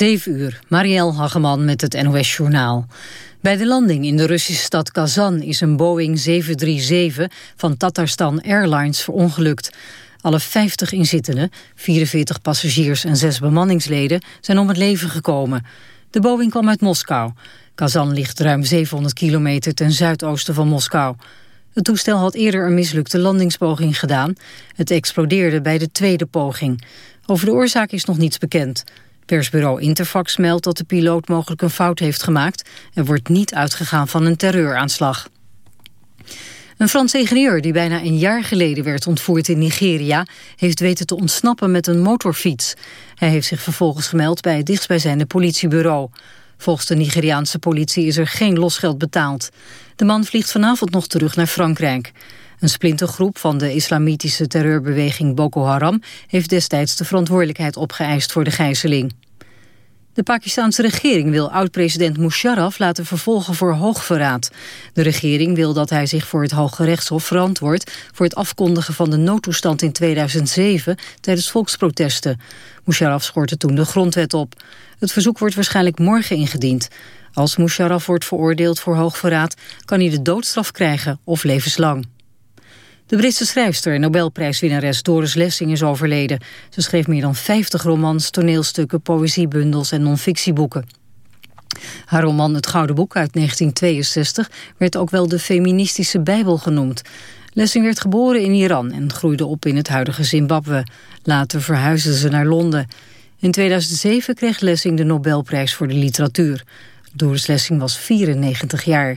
7 uur, Marielle Hageman met het NOS Journaal. Bij de landing in de Russische stad Kazan is een Boeing 737 van Tatarstan Airlines verongelukt. Alle 50 inzittenden, 44 passagiers en 6 bemanningsleden zijn om het leven gekomen. De Boeing kwam uit Moskou. Kazan ligt ruim 700 kilometer ten zuidoosten van Moskou. Het toestel had eerder een mislukte landingspoging gedaan. Het explodeerde bij de tweede poging. Over de oorzaak is nog niets bekend. Persbureau Interfax meldt dat de piloot mogelijk een fout heeft gemaakt. Er wordt niet uitgegaan van een terreuraanslag. Een Franse ingenieur die bijna een jaar geleden werd ontvoerd in Nigeria... heeft weten te ontsnappen met een motorfiets. Hij heeft zich vervolgens gemeld bij het dichtstbijzijnde politiebureau. Volgens de Nigeriaanse politie is er geen losgeld betaald. De man vliegt vanavond nog terug naar Frankrijk. Een splintergroep van de islamitische terreurbeweging Boko Haram... heeft destijds de verantwoordelijkheid opgeëist voor de gijzeling. De Pakistanse regering wil oud-president Musharraf laten vervolgen voor hoogverraad. De regering wil dat hij zich voor het Hoge Rechtshof verantwoordt... voor het afkondigen van de noodtoestand in 2007 tijdens volksprotesten. Musharraf schortte toen de grondwet op. Het verzoek wordt waarschijnlijk morgen ingediend. Als Musharraf wordt veroordeeld voor hoogverraad... kan hij de doodstraf krijgen of levenslang. De Britse schrijfster en Nobelprijswinnares Doris Lessing is overleden. Ze schreef meer dan 50 romans, toneelstukken, poëziebundels en non-fictieboeken. Haar roman Het Gouden Boek uit 1962 werd ook wel de feministische bijbel genoemd. Lessing werd geboren in Iran en groeide op in het huidige Zimbabwe. Later verhuisde ze naar Londen. In 2007 kreeg Lessing de Nobelprijs voor de literatuur. Doris Lessing was 94 jaar.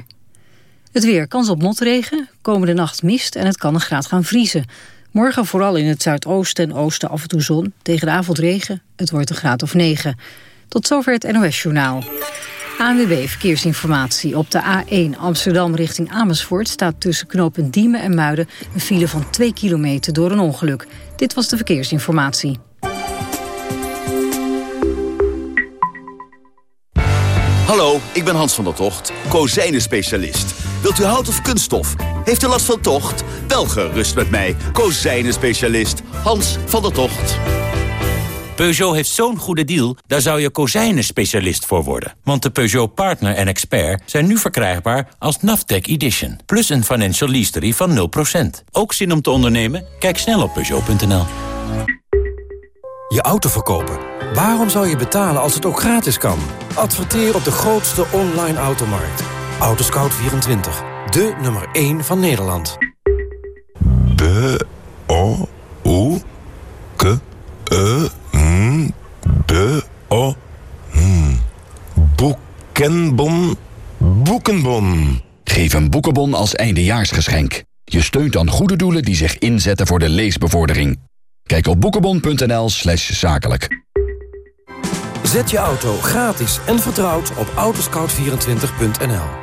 Het weer, kans op motregen, komende nacht mist en het kan een graad gaan vriezen. Morgen vooral in het zuidoosten en oosten af en toe zon. Tegen de avond regen, het wordt een graad of 9. Tot zover het NOS-journaal. ANWB Verkeersinformatie. Op de A1 Amsterdam richting Amersfoort... staat tussen knooppunt Diemen en Muiden... een file van 2 kilometer door een ongeluk. Dit was de verkeersinformatie. Hallo, ik ben Hans van der Tocht, kozijnen-specialist. Wilt u hout of kunststof? Heeft u last van tocht? Wel gerust met mij, kozijnen-specialist Hans van der Tocht. Peugeot heeft zo'n goede deal, daar zou je kozijnen-specialist voor worden. Want de Peugeot Partner en Expert zijn nu verkrijgbaar als Naftec Edition. Plus een financial leasery van 0%. Ook zin om te ondernemen? Kijk snel op Peugeot.nl. Je auto verkopen. Waarom zou je betalen als het ook gratis kan? Adverteer op de grootste online automarkt. Autoscout24. De nummer 1 van Nederland. B O O K E N B O N Boekenbon Boekenbon. Geef een boekenbon als eindejaarsgeschenk. Je steunt dan goede doelen die zich inzetten voor de leesbevordering. Kijk op boekenbon.nl slash zakelijk. Zet je auto gratis en vertrouwd op autoscout24.nl.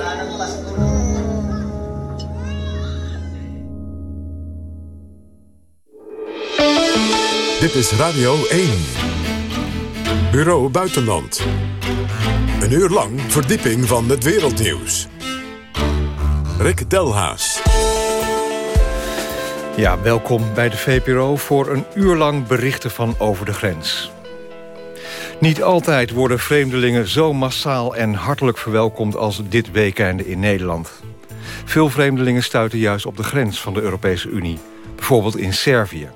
Dit is Radio 1. Bureau Buitenland. Een uur lang verdieping van het wereldnieuws. Rick Delhaas. Ja, welkom bij de VPRO voor een uur lang berichten van over de grens. Niet altijd worden vreemdelingen zo massaal en hartelijk verwelkomd als dit weekende in Nederland. Veel vreemdelingen stuiten juist op de grens van de Europese Unie. Bijvoorbeeld in Servië.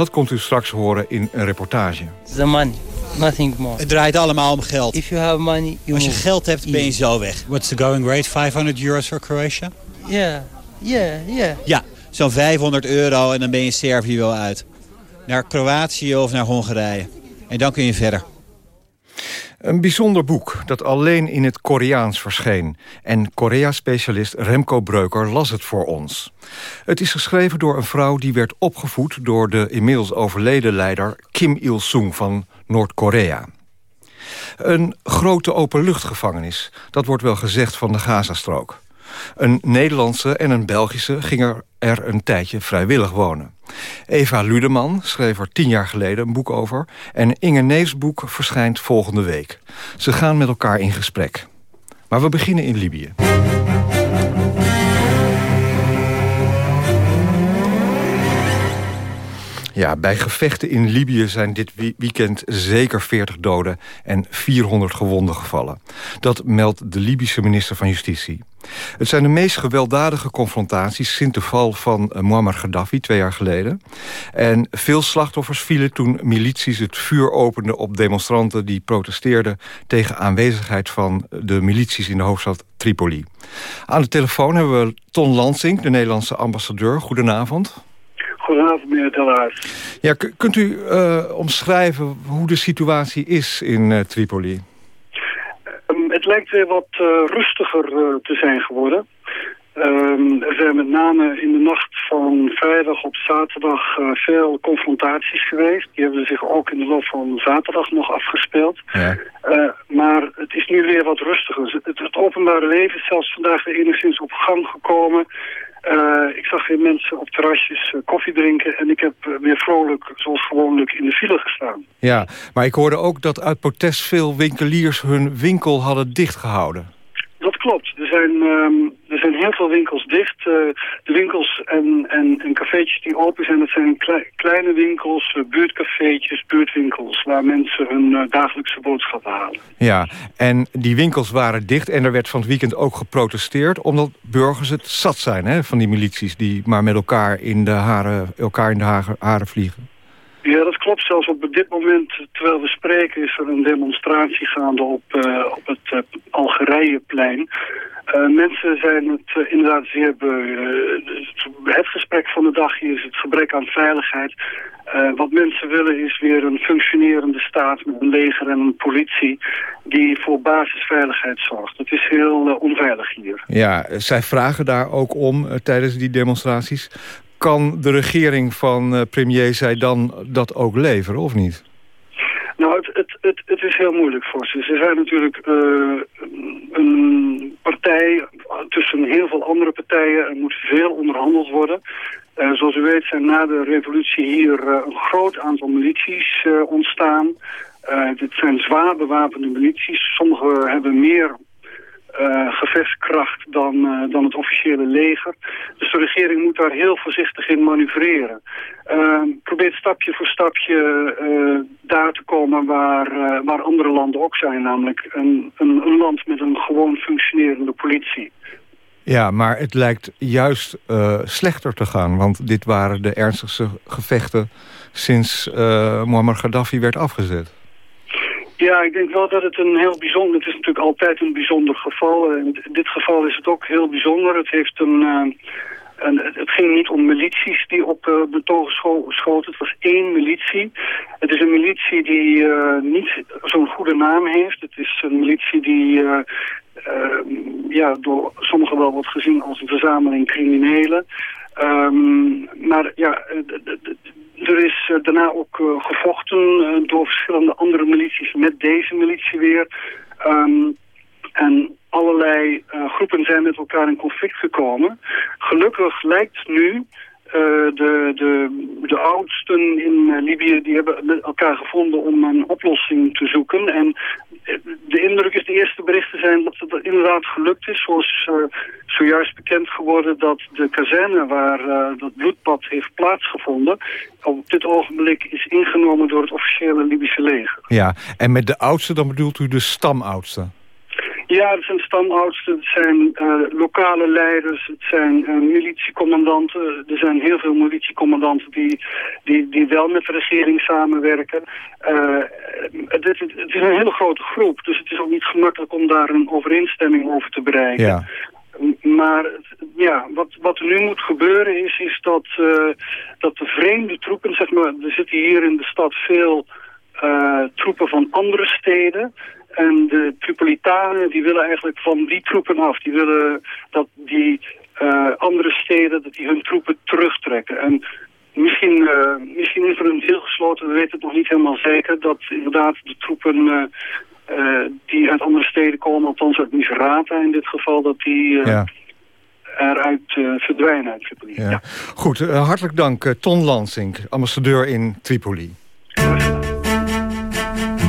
Dat komt u straks horen in een reportage. The money, nothing more. Het draait allemaal om geld. If you have money, you Als je move. geld hebt, ben je zo weg. What's the going rate? 500 euros for Croatia? Yeah, yeah, yeah. Ja, zo'n 500 euro en dan ben je Servië wel uit. Naar Kroatië of naar Hongarije. En dan kun je verder. Een bijzonder boek dat alleen in het Koreaans verscheen. En Korea-specialist Remco Breuker las het voor ons. Het is geschreven door een vrouw die werd opgevoed... door de inmiddels overleden leider Kim Il-sung van Noord-Korea. Een grote openluchtgevangenis, dat wordt wel gezegd van de Gazastrook. Een Nederlandse en een Belgische gingen er een tijdje vrijwillig wonen. Eva Ludeman schreef er tien jaar geleden een boek over... en Inge Neefs boek verschijnt volgende week. Ze gaan met elkaar in gesprek. Maar we beginnen in Libië. Ja, bij gevechten in Libië zijn dit weekend zeker 40 doden en 400 gewonden gevallen. Dat meldt de Libische minister van Justitie. Het zijn de meest gewelddadige confrontaties sinds de val van uh, Muammar Gaddafi twee jaar geleden. En veel slachtoffers vielen toen milities het vuur openden op demonstranten die protesteerden tegen aanwezigheid van de milities in de hoofdstad Tripoli. Aan de telefoon hebben we Ton Lansing, de Nederlandse ambassadeur. Goedenavond. Goedenavond, meneer Telaars. Ja, kunt u uh, omschrijven hoe de situatie is in uh, Tripoli? Het lijkt weer wat uh, rustiger te zijn geworden. Um, er zijn met name in de nacht van vrijdag op zaterdag veel confrontaties geweest. Die hebben zich ook in de loop van zaterdag nog afgespeeld. Ja. maar het is nu weer wat rustiger. Het, het openbare leven is zelfs vandaag weer enigszins op gang gekomen. Uh, ik zag weer mensen op terrasjes uh, koffie drinken... en ik heb uh, weer vrolijk, zoals gewoonlijk, in de file gestaan. Ja, maar ik hoorde ook dat uit protest veel winkeliers hun winkel hadden dichtgehouden. Dat klopt. Er zijn, um, er zijn heel veel winkels dicht. Uh, de winkels en, en, en cafeetjes die open zijn, dat zijn kleine winkels, uh, buurtwinkels... waar mensen hun uh, dagelijkse boodschappen halen. Ja, en die winkels waren dicht en er werd van het weekend ook geprotesteerd... omdat burgers het zat zijn hè, van die milities die maar met elkaar in de haren, elkaar in de haren vliegen. Ja, dat klopt. Zelfs op dit moment, terwijl we spreken, is er een demonstratie gaande op, uh, op het uh, Algerijeplein. Uh, mensen zijn het inderdaad zeer beu. het gesprek van de dag is het gebrek aan veiligheid. wat mensen willen is weer een functionerende staat met een leger en een politie die voor basisveiligheid zorgt. Het is heel onveilig hier. Ja, zij vragen daar ook om tijdens die demonstraties kan de regering van uh, premier Zaidan dat ook leveren, of niet? Nou, het, het, het, is heel moeilijk voor ze. Ze zijn natuurlijk uh, een partij tussen heel veel andere partijen. Er moet veel onderhandeld worden. Uh, zoals u weet zijn na de revolutie hier een groot aantal milities ontstaan. dit zijn zwaar bewapende milities. Sommige hebben meer uh, gevechtskracht dan, uh, dan het officiële leger. Dus de regering moet daar heel voorzichtig in manoeuvreren. Uh, probeert stapje voor stapje daar te komen waar, waar andere landen ook zijn. Namelijk een, een, een, land met een gewoon functionerende politie. Ja, maar het lijkt juist slechter te gaan. Want dit waren de ernstigste gevechten sinds Muammar Gaddafi werd afgezet. Ja, ik denk wel dat het een heel bijzonder... Het is natuurlijk altijd een bijzonder geval. In dit geval is het ook heel bijzonder. Het heeft een... Uh, het ging niet om milities die op betogen schoten. Het was één militie. Het is een militie die uh, niet zo'n goede naam heeft. Het is een militie die ja, door sommigen wel wordt gezien als een verzameling criminelen. Um, maar ja, er is uh, daarna ook uh, gevochten uh, door verschillende andere milities met deze militie weer. Um, en allerlei groepen zijn met elkaar in conflict gekomen. Gelukkig lijkt nu de, de, de oudsten in Libië die hebben elkaar gevonden om een oplossing te zoeken. En de indruk is, de eerste berichten zijn dat het inderdaad gelukt is. Zoals uh, zojuist bekend geworden dat de kazerne waar dat bloedbad heeft plaatsgevonden... op dit ogenblik is ingenomen door het officiële Libische leger. Ja, en met de oudste dan bedoelt u de stamoudste? Ja, het zijn stamoudsten, het zijn uh, lokale leiders, het zijn uh, militiecommandanten. Er zijn heel veel militiecommandanten die, die, die wel met de regering samenwerken. Uh, het, het, het, is een hele grote groep, dus het is ook niet gemakkelijk om daar een overeenstemming over te bereiken. Ja. Maar ja, wat, wat er nu moet gebeuren is, is dat, dat de vreemde troepen, zeg maar, er zitten hier in de stad veel troepen van andere steden... En de Tripolitanen die willen eigenlijk van die troepen af. Die willen dat die uh, andere steden dat die hun troepen terugtrekken. En misschien, uh, misschien is er een deel gesloten, we weten het nog niet helemaal zeker... dat inderdaad de troepen uh, die uit andere steden komen, althans uit Misrata in dit geval, dat die Ja. eruit eh, verdwijnen uit Tripoli. Ja. Ja. Goed, eh, hartelijk dank eh, Ton Lansing, ambassadeur in Tripoli.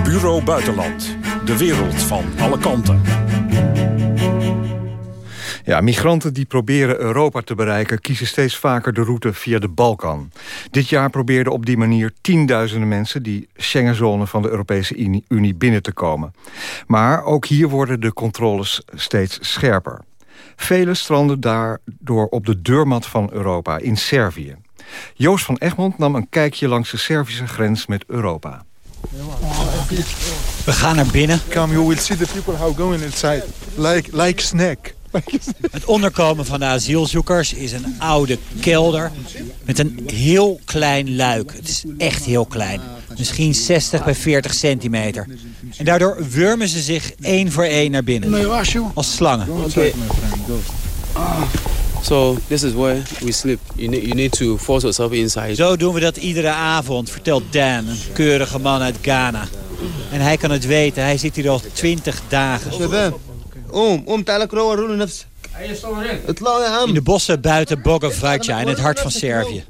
Bureau Buitenland. De wereld van alle kanten. Ja, migranten die proberen Europa te bereiken... kiezen steeds vaker de route via de Balkan. Dit jaar probeerden op die manier tienduizenden mensen... die Schengenzone van de Europese Unie- binnen te komen. Maar ook hier worden de controles steeds scherper. Velen stranden daardoor op de deurmat van Europa in Servië. Joost van Egmond nam een kijkje langs de Servische grens met Europa. We gaan naar binnen. Come, you will see the people how going inside. Like, like snack. Het onderkomen van de asielzoekers is een oude kelder met een heel klein luik. Het is echt heel klein. Misschien 60 bij 40 centimeter. En daardoor wurmen ze zich één voor één naar binnen. Als slangen. So this is where we sleep. You need, you need to force yourself inside. Zo doen we dat iedere avond, vertelt Dan, een keurige man uit Ghana. En hij kan het weten, hij zit hier al 20 dagen. In de bossen buiten Bogovaca, in het hart van Servië.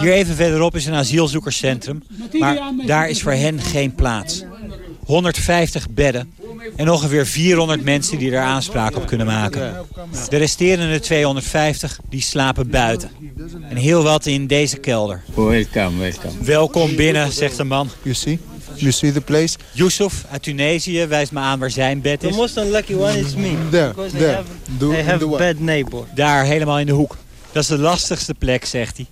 Hier even verderop is een asielzoekerscentrum, maar daar is voor hen geen plaats. 150 bedden en ongeveer 400 mensen die er aanspraak op kunnen maken. De resterende 250 die slapen buiten. En heel wat in deze kelder. Welcome, welcome. Welkom binnen, zegt de man. You see? You see the place? Yusuf uit Tunesië wijst me aan waar zijn bed The is. most unlucky one is me. There, Because I there. have, what? bad neighbor. Daar, helemaal in de hoek. Dat is de lastigste plek, zegt hij.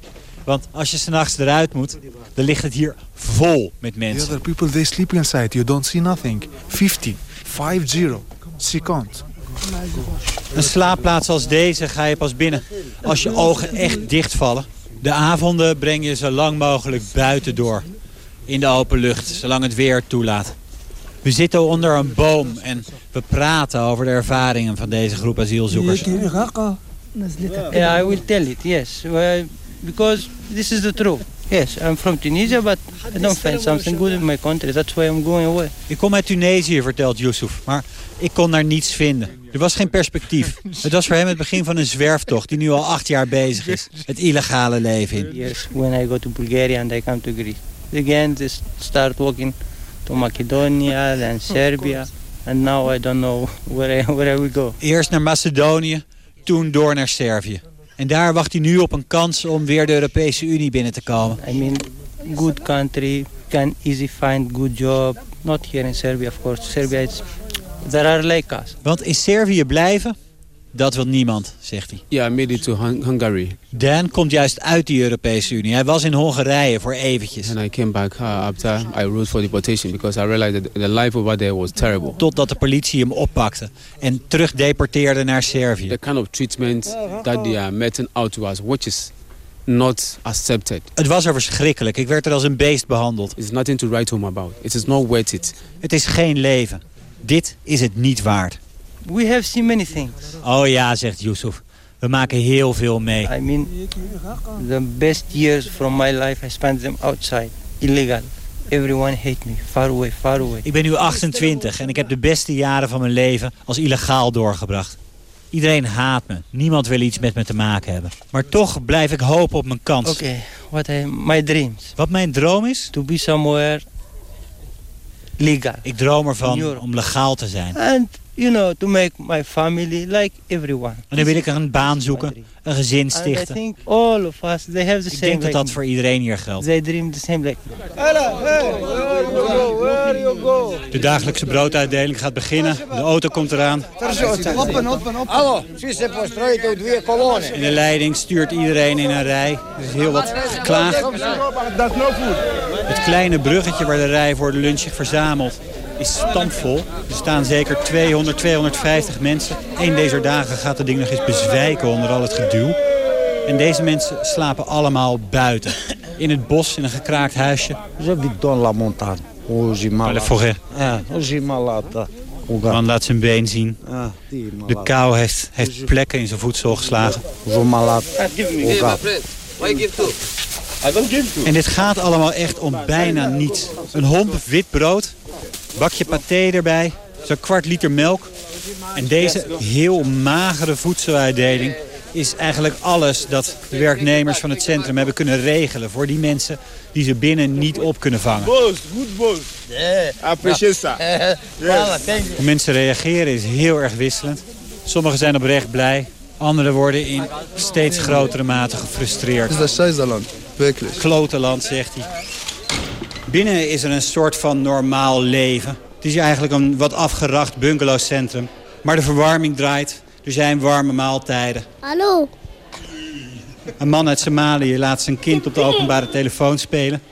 Want als je s'nachts eruit moet, dan ligt het hier vol met The mensen. other people, they sleep inside. You don't see nothing. 50. 5-0. Second. Een slaapplaats als deze ga je pas binnen als je ogen echt dichtvallen. De avonden breng je zo lang mogelijk buiten door. In de open lucht, zolang het weer toelaat. We zitten onder een boom en we praten over de ervaringen van deze groep asielzoekers. Yeah, I will tell it, yes. Because this is the truth. Yes, I'm from Tunisia, but I don't find something good in my country. That's why I'm going away. Ik kom uit Tunesië, vertelt Yusuf, maar ik kon daar niets vinden. Er was geen perspectief. Het was voor hem het begin van een zwerftocht die nu al acht jaar bezig is. Het illegale leven in. Years when I go to Bulgaria and I come to Greece. Again, just start walking to Macedonia, then Serbia. And now I don't know where I, where I will go. Eerst naar Macedonië, toen door naar Servië. En daar wacht hij nu op een kans om weer de Europese Unie binnen te komen. I mean, good country, can easy find good job. Not here in Serbia, of course. Serbia is, there are like us. Want in Servië blijven, dat wil niemand, zegt hij. Yeah, I made it to Hun- Hungary. Dan komt juist uit de Europese Unie. Hij was in Hongarije voor eventjes. And I came back uh, after I wrote for deportation because I realized that the life over there was terrible. Totdat de politie hem oppakte en terugdeporteerde naar Servië. The kind of treatment that they are meting out to us, which is not accepted. Het was er verschrikkelijk. Ik werd er als een beest behandeld. It's nothing to write home about. It is not worth it. Het is geen leven. Dit is het niet waard. We have seen many things. Oh ja, zegt Yusuf. We maken heel veel mee. I mean, the best years from my life, I spent them outside, illegal. Everyone hate me, far away, far away. Ik ben nu 28 en ik heb de beste jaren van mijn leven als illegaal doorgebracht. Iedereen haat me. Niemand wil iets met me te maken hebben. Maar toch blijf ik hopen op mijn kans. Okay, what I, my dreams. Wat mijn droom is? To be somewhere legal. Ik droom ervan om legaal te zijn. And, you know, to make my family like everyone. En dan wil ik er een baan zoeken, een gezin And I stichten. think all of us, they have the Ik same denk dat dat voor iedereen hier geldt. They dream the same like. De dagelijkse brooduitdeling gaat beginnen. De auto komt eraan. In de leiding stuurt iedereen in een rij. Er is heel wat geklaagd. Het kleine bruggetje waar de rij voor de lunch zich verzamelt is stampvol. Er staan zeker 200, 250 mensen. Eén deze dagen gaat het ding nog eens bezwijken onder al het geduw. En deze mensen slapen allemaal buiten. In het bos, in een gekraakt huisje. Maar de forêt. De man laat zijn been zien. De kou heeft, heeft plekken in zijn voedsel geslagen. En dit gaat allemaal echt om bijna niets. Een homp wit brood Bakje paté erbij, zo'n kwart liter melk. En deze heel magere voedseluitdeling is eigenlijk alles dat de werknemers van het centrum hebben kunnen regelen... voor die mensen die ze binnen niet op kunnen vangen. Boos, goed boos. Hoe mensen reageren is heel erg wisselend. Sommigen zijn oprecht blij. Anderen worden in steeds grotere mate gefrustreerd. Het is werkelijk. Klote land, zegt hij. Binnen is er een soort van normaal leven. Het is eigenlijk een wat afgeracht bungalowcentrum. Maar de verwarming draait. Er zijn warme maaltijden. Hallo. Een man uit Somalië laat zijn kind op de openbare telefoon spelen.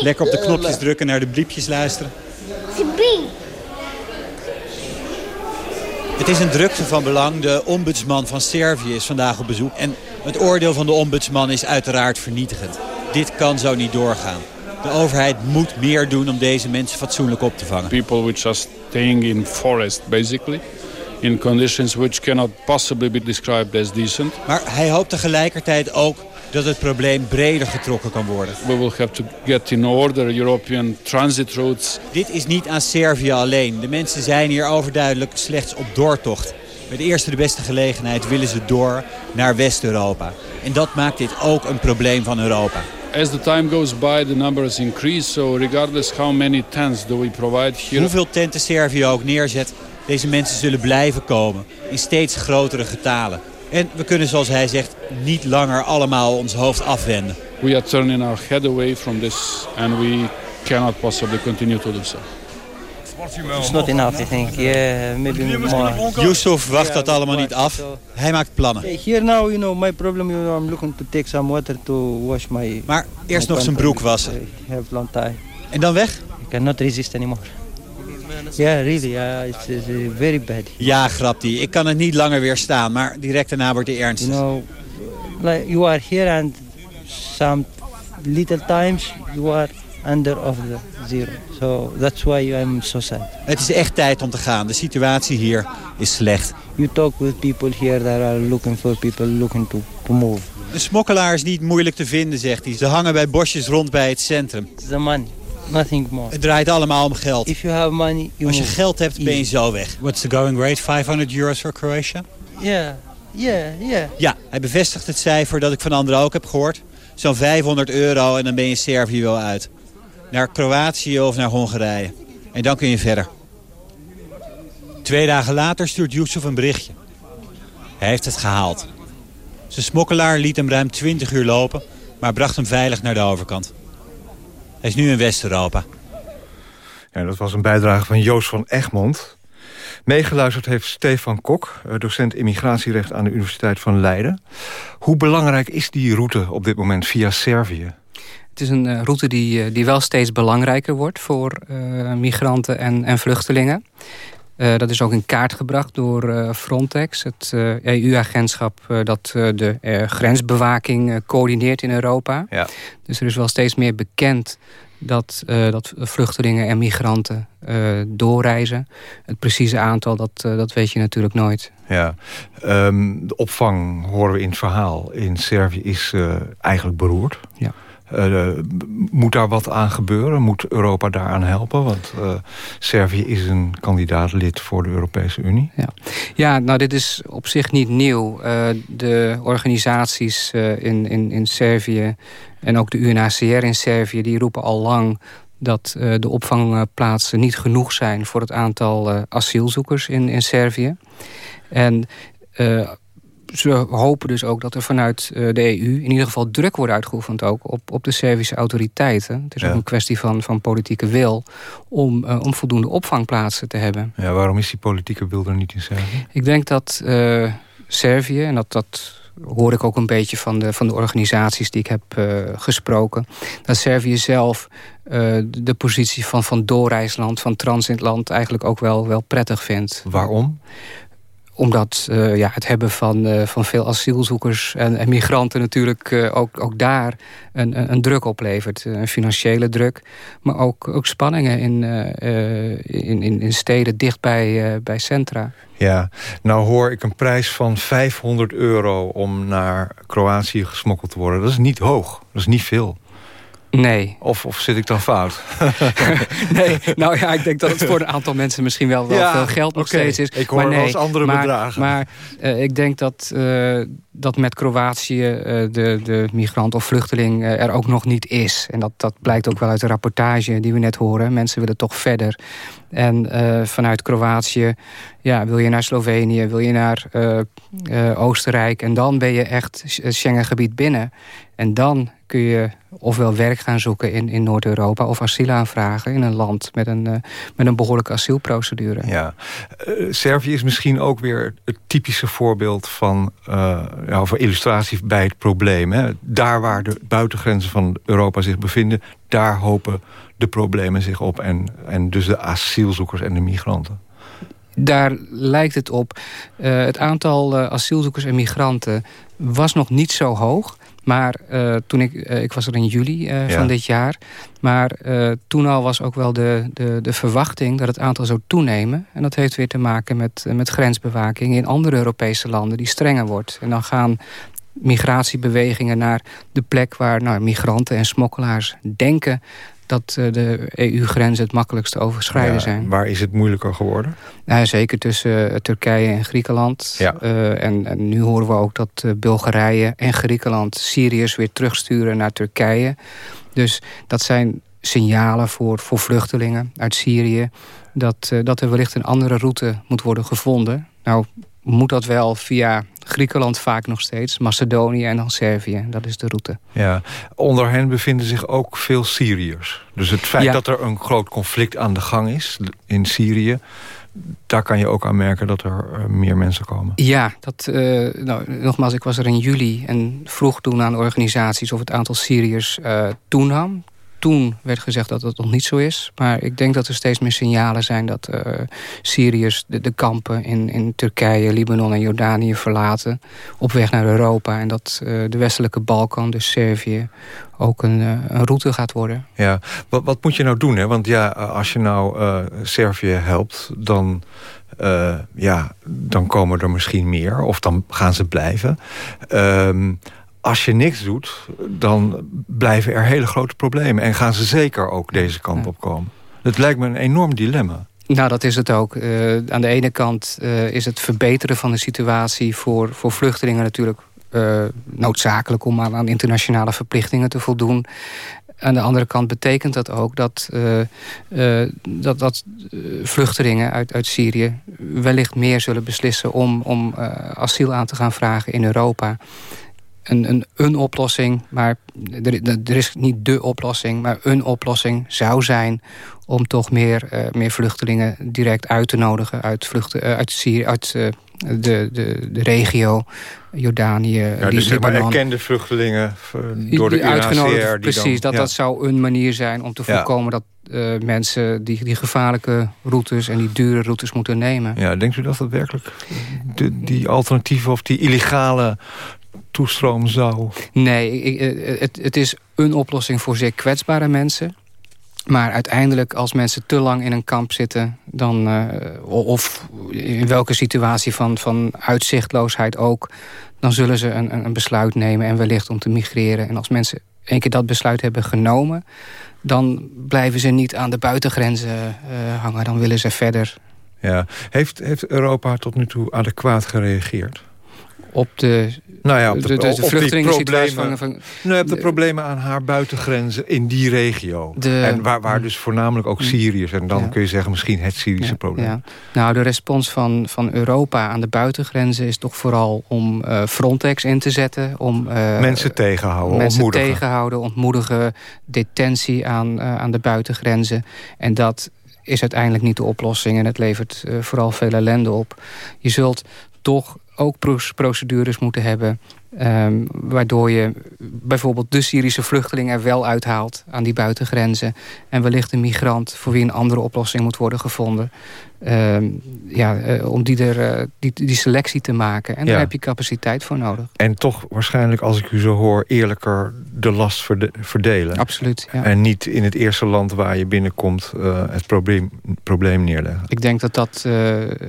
Lekker op de knopjes drukken naar de bliepjes luisteren. Het is een drukte van belang. De ombudsman van Servië is vandaag op bezoek. En het oordeel van de ombudsman is uiteraard vernietigend. Dit kan zo niet doorgaan. De overheid moet meer doen om deze mensen fatsoenlijk op te vangen. People which are staying in forest basically in conditions which cannot possibly be described as decent. Maar hij hoopt tegelijkertijd ook dat het probleem breder getrokken kan worden. We will have to get in order European transit routes. Dit is niet aan Servië alleen. De mensen zijn hier overduidelijk slechts op doortocht. Met de eerste de beste gelegenheid willen ze door naar West-Europa. En dat maakt dit ook een probleem van Europa. As the time goes by, the numbers increase. So regardless how many tents do we provide here... Hoeveel tenten Servië ook neerzet, deze mensen zullen blijven komen. In steeds grotere getalen. En we kunnen, zoals hij zegt, niet langer allemaal ons hoofd afwenden. We are turning our head away from this and we cannot possibly continue to do so. It's not enough, I think. Yeah, maybe more. Yusuf wacht dat allemaal niet af. Hij maakt plannen. Here now, you know, my problem, you know, I'm looking to take some water to wash my... Maar eerst nog zijn broek wassen. I have long time. En dan weg? I cannot resist anymore. Yeah, really, yeah, it's, it's very bad. Ja, grapt hij. Ik kan het niet langer weerstaan, maar direct daarna wordt hij ernstig. You know, like you are here and some little times you are under of the zero. So that's why I'm so sad. Het is echt tijd om te gaan. De situatie hier is slecht. You talk with people here that are looking for people looking to, to move. De smokkelaar is niet moeilijk te vinden, zegt hij. Ze hangen bij bosjes rond bij het centrum. It's the money. Nothing more. Het draait allemaal om geld. If you have money, you Als je move. geld hebt, ben je zo weg. What's the going rate? 500 euros for Croatia? Yeah, yeah, yeah. Ja, hij bevestigt het cijfer dat ik van anderen ook heb gehoord. Zo'n 500 euro en dan ben je Servië wel uit. Naar Kroatië of naar Hongarije. En dan kun je verder. Twee dagen later stuurt Yusuf een berichtje. Hij heeft het gehaald. Zijn smokkelaar liet hem ruim 20 uur lopen... maar bracht hem veilig naar de overkant. Hij is nu in West-Europa. Dat was een bijdrage van Joost van Egmond. Meegeluisterd heeft Stefan Kok, eh, docent immigratierecht aan de Universiteit van Leiden. Hoe belangrijk is die route op dit moment via Servië? Het is een eh, route die, eh, die wel steeds belangrijker wordt voor eh, migranten en, en vluchtelingen. Dat is ook in kaart gebracht door Frontex, het EU-agentschap dat eh, de grensbewaking coördineert in Europa. Ja. Dus er is wel steeds meer bekend dat, dat vluchtelingen en migranten doorreizen. Het precieze aantal, dat, dat weet je natuurlijk nooit. Ja, ehm, de opvang horen we in het verhaal in Servië is eigenlijk beroerd. Ja. Eh, moet daar wat aan gebeuren? Moet Europa daaraan helpen? Want eh, Servië is een kandidaatlid voor de Europese Unie. Ja. ja, nou dit is op zich niet nieuw. De organisaties in, in, in Servië en ook de UNHCR in Servië... die roepen al lang dat de opvangplaatsen niet genoeg zijn... voor het aantal asielzoekers in, in Servië. En ze hopen dus ook dat er vanuit eh, de EU... in ieder geval druk wordt uitgeoefend ook op, op de Servische autoriteiten. Het is ook een kwestie van, van politieke wil... Om, eh, om voldoende opvangplaatsen te hebben. Ja, waarom is die politieke wil er niet in Servië? Ik denk dat eh, Servië, en dat, dat hoor ik ook een beetje van de, van de organisaties die ik heb gesproken, dat Servië zelf de- de positie van, van doorreisland, van transitland eigenlijk ook wel, wel prettig vindt. Waarom? Omdat eh, ja, het hebben van, eh, van veel asielzoekers en, en migranten natuurlijk eh, ook, ook daar een, een, druk oplevert. Een financiële druk, maar ook, ook spanningen in, in, in, in steden dicht bij, eh, bij centra. Ja, nou hoor ik een prijs van 500 euro om naar Kroatië gesmokkeld te worden. Dat is niet hoog, dat is niet veel. Nee. Of, of zit ik dan fout? nee, nou ja, ik denk dat het voor een aantal mensen misschien wel, wel veel geld nog steeds is. Ik hoor maar nee, andere maar, bedragen. Maar uh, ik denk dat, uh, dat met Kroatië uh, de, de migrant of vluchteling er ook nog niet is. En dat, dat blijkt ook wel uit de rapportage die we net horen. Mensen willen toch verder. En vanuit Kroatië ja, wil je naar Slovenië, wil je naar Oostenrijk... en dan ben je echt Schengengebied binnen. En dan kun je ofwel werk gaan zoeken in, in Noord-Europa... of asiel aanvragen in een land met een, uh, met een behoorlijke asielprocedure. Ja. Uh, Servië is misschien ook weer het typische voorbeeld van... Uh, ja, voor illustratie bij het probleem. Hè. Daar waar de buitengrenzen van Europa zich bevinden... daar hopen de problemen zich op. En, en dus de asielzoekers en de migranten. Daar lijkt het op. het aantal asielzoekers en migranten was nog niet zo hoog... Maar uh, toen ik, uh, ik was er in juli uh, ja. van dit jaar. Maar toen al was ook wel de, de, de verwachting dat het aantal zou toenemen. En dat heeft weer te maken met, met grensbewaking in andere Europese landen die strenger wordt. En dan gaan migratiebewegingen naar de plek waar nou, migranten en smokkelaars denken dat de EU-grenzen het makkelijkst overschrijden ja, zijn. Waar is het moeilijker geworden? Nou, zeker tussen uh, Turkije en Griekenland. Ja. Uh, en, en, nu horen we ook dat Bulgarije en Griekenland Syriërs weer terugsturen naar Turkije. Dus dat zijn signalen voor, voor vluchtelingen uit Syrië... Dat, dat er wellicht een andere route moet worden gevonden. Nou, moet dat wel via Griekenland vaak nog steeds, Macedonië en dan Servië. Dat is de route. Ja, onder hen bevinden zich ook veel Syriërs. Dus het feit ja. dat er een groot conflict aan de gang is in Syrië... daar kan je ook aan merken dat er meer mensen komen. Ja, dat, uh, nou, nogmaals, ik was er in juli en vroeg toen aan organisaties... of het aantal Syriërs uh, toenam toen werd gezegd dat dat nog niet zo is. Maar ik denk dat er steeds meer signalen zijn dat uh, Syriërs de, de, kampen in, in Turkije, Libanon en Jordanië verlaten. Op weg naar Europa. En dat uh, de westelijke Balkan, dus Servië, ook een, uh, een route gaat worden. Ja, wat, wat moet je nou doen? Hè? Want ja, als je nou Servië helpt, dan... ja, dan komen er misschien meer. Of dan gaan ze blijven. Uh, als je niks doet, dan blijven er hele grote problemen. En gaan ze zeker ook deze kant op komen. Het lijkt me een enorm dilemma. Nou, dat is het ook. Uh, aan de ene kant uh, is het verbeteren van de situatie... voor, voor vluchtelingen natuurlijk uh, noodzakelijk... om aan, aan, internationale verplichtingen te voldoen. Aan de andere kant betekent dat ook dat, dat, dat vluchtelingen uit, uit Syrië... wellicht meer zullen beslissen om, om asiel aan te gaan vragen in Europa een, een, een oplossing, maar er, er is niet de oplossing... maar een oplossing zou zijn om toch meer, uh, meer vluchtelingen direct uit te nodigen... uit, vluchten, uh, uit, Syrië, uit uh, de, de, de regio, Jordanië, ja, dus zeg maar erkende vluchtelingen door de die UNHCR. Precies, dan, dat, ja. dat zou een manier zijn om te voorkomen... dat uh, mensen die, die gevaarlijke routes en die dure routes moeten nemen. Ja, denkt u dat dat werkelijk de, die alternatieve of die illegale toestroom zou... Nee, ik, het, het is een oplossing voor zeer kwetsbare mensen. Maar uiteindelijk, als mensen te lang in een kamp zitten... dan uh, of in welke situatie van, van uitzichtloosheid ook... dan zullen ze een, een besluit nemen en wellicht om te migreren. En als mensen één keer dat besluit hebben genomen... dan blijven ze niet aan de buitengrenzen uh, hangen. Dan willen ze verder. Ja. Heeft, heeft Europa tot nu toe adequaat gereageerd? op de, nou ja, op de, de, de, de vluchtelingensituatie van, op de, problemen aan haar buitengrenzen in die regio. en waar, waar dus voornamelijk ook Syriërs... en dan ja. kun je zeggen misschien het Syrische ja, probleem. Ja. Nou, de respons van, van Europa aan de buitengrenzen... is toch vooral om uh, Frontex in te zetten. Om, uh, mensen tegenhouden, mensen ontmoedigen. tegenhouden, ontmoedigen. Detentie aan, uh, aan de buitengrenzen. En dat is uiteindelijk niet de oplossing. En het levert vooral veel ellende op. Je zult toch ook procedures moeten hebben... Um, waardoor je bijvoorbeeld de Syrische vluchteling er wel uithaalt... aan die buitengrenzen. En wellicht een migrant voor wie een andere oplossing moet worden gevonden. Um, ja, uh, om die, er, uh, die, die selectie te maken. En ja. daar heb je capaciteit voor nodig. En toch waarschijnlijk, als ik u zo hoor... eerlijker de last verde verdelen. Absoluut, ja. En niet in het eerste land waar je binnenkomt... Uh, het probleem, probleem neerleggen. Ik denk dat dat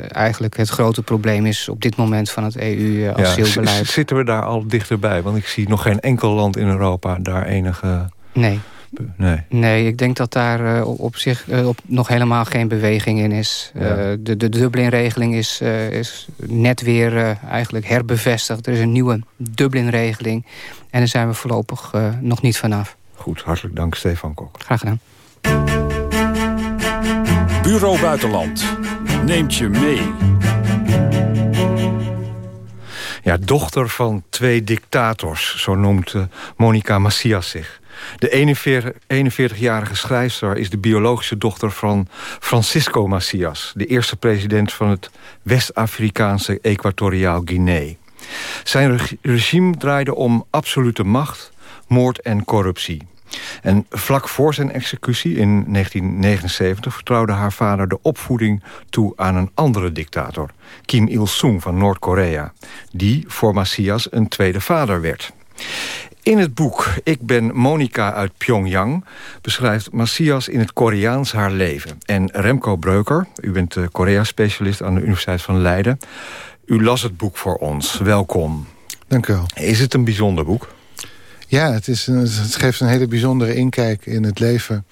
eigenlijk het grote probleem is... op dit moment van het EU-asielbeleid. Ja, zitten we daar al dichterbij? Want ik zie nog geen enkel land in Europa daar enige... Nee. Nee, nee ik denk dat daar uh, op zich uh, op nog helemaal geen beweging in is. Ja. Uh, de, de Dublin-regeling is, is net weer eigenlijk herbevestigd. Er is een nieuwe Dublin-regeling. En daar zijn we voorlopig nog niet vanaf. Goed, hartelijk dank Stefan Kok. Graag gedaan. Bureau Buitenland neemt je mee. Ja, dochter van twee dictators, zo noemt uh, Monica Macias zich. De 41-jarige schrijfster is de biologische dochter van Francisco Macias... de eerste president van het West-Afrikaanse Equatoriaal Guinea. Zijn regime draaide om absolute macht, moord en corruptie. En vlak voor zijn executie in 1979 vertrouwde haar vader de opvoeding toe aan een andere dictator, Kim Il-sung van Noord-Korea, die voor Macias een tweede vader werd. In het boek Ik ben Monica uit Pyongyang... beschrijft Macias in het Koreaans haar leven. En Remco Breuker, u bent de Korea-specialist aan de Universiteit van Leiden... u las het boek voor ons. Welkom. Dank u wel. Is het een bijzonder boek? Ja, het, is een, het geeft een hele bijzondere inkijk in het leven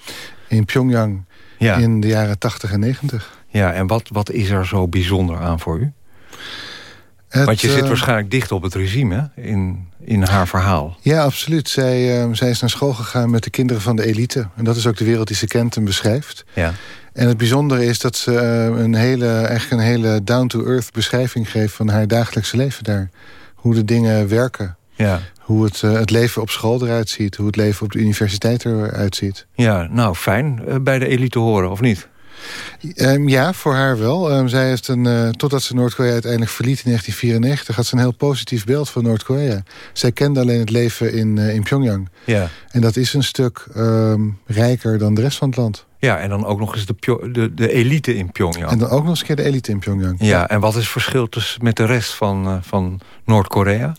in Pyongyang in de jaren 80 en 90. Ja, en wat, wat is er zo bijzonder aan voor u? Het, Want je zit uh, waarschijnlijk dicht op het regime hè? In, in haar verhaal. Ja, absoluut. Zij, uh, zij is naar school gegaan met de kinderen van de elite. En dat is ook de wereld die ze kent en beschrijft. Ja. En het bijzondere is dat ze uh, een hele, echt een hele down-to-earth beschrijving geeft... van haar dagelijkse leven daar. Hoe de dingen werken. Ja. Hoe het, uh, het leven op school eruit ziet. Hoe het leven op de universiteit eruit ziet. Ja, nou fijn. Uh, bij de elite horen, of niet? Um, ja, voor haar wel. Um, zij heeft een, uh, totdat ze Noord-Korea uiteindelijk verliet in 1994... had ze een heel positief beeld van Noord-Korea. Zij kende alleen het leven in, in Pyongyang. Ja. En dat is een stuk um, rijker dan de rest van het land. Ja, en dan ook nog eens de, de, de elite in Pyongyang. En dan ook nog eens een keer de elite in Pyongyang. Ja, ja. en wat is het verschil tussen met de rest van, uh, van Noord-Korea?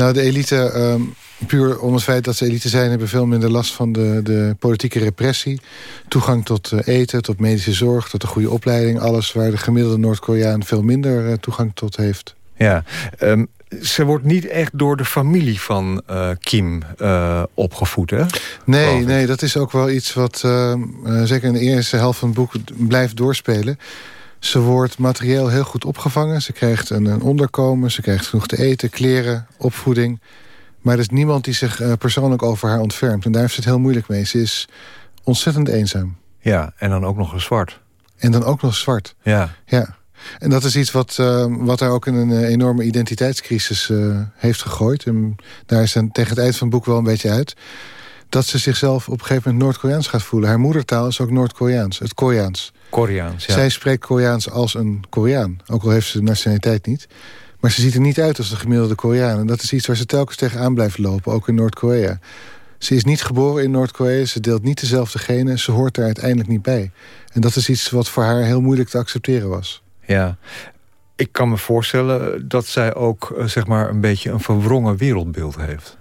Nou, de elite, um, puur om het feit dat ze elite zijn... hebben veel minder last van de, de politieke repressie. Toegang tot uh, eten, tot medische zorg, tot een goede opleiding. Alles waar de gemiddelde Noord-Koreaan veel minder uh, toegang tot heeft. Ja, um, ze wordt niet echt door de familie van uh, Kim uh, opgevoed, hè? Nee, nee, dat is ook wel iets wat uh, zeker in de eerste helft van het boek blijft doorspelen. Ze wordt materieel heel goed opgevangen. Ze krijgt een, een onderkomen, ze krijgt genoeg te eten, kleren, opvoeding. Maar er is niemand die zich persoonlijk over haar ontfermt. En daar heeft ze het heel moeilijk mee. Ze is ontzettend eenzaam. Ja, en dan ook nog eens zwart. En dan ook nog zwart. Ja. Ja. En dat is iets wat, uh, wat haar ook in een enorme identiteitscrisis uh, heeft gegooid. En daar is dan tegen het eind van het boek wel een beetje uit. Dat ze zichzelf op een gegeven moment Noord-Koreaans gaat voelen. Haar moedertaal is ook Noord-Koreaans, het Koreaans. Koreaans, ja. Zij spreekt Koreaans als een Koreaan. Ook al heeft ze de nationaliteit niet. Maar ze ziet er niet uit als de gemiddelde Koreaan. En dat is iets waar ze telkens tegenaan blijft lopen, ook in Noord-Korea. Ze is niet geboren in Noord-Korea, ze deelt niet dezelfde genen... ze hoort daar uiteindelijk niet bij. En dat is iets wat voor haar heel moeilijk te accepteren was. Ja, ik kan me voorstellen dat zij ook uh, zeg maar een beetje een verwrongen wereldbeeld heeft.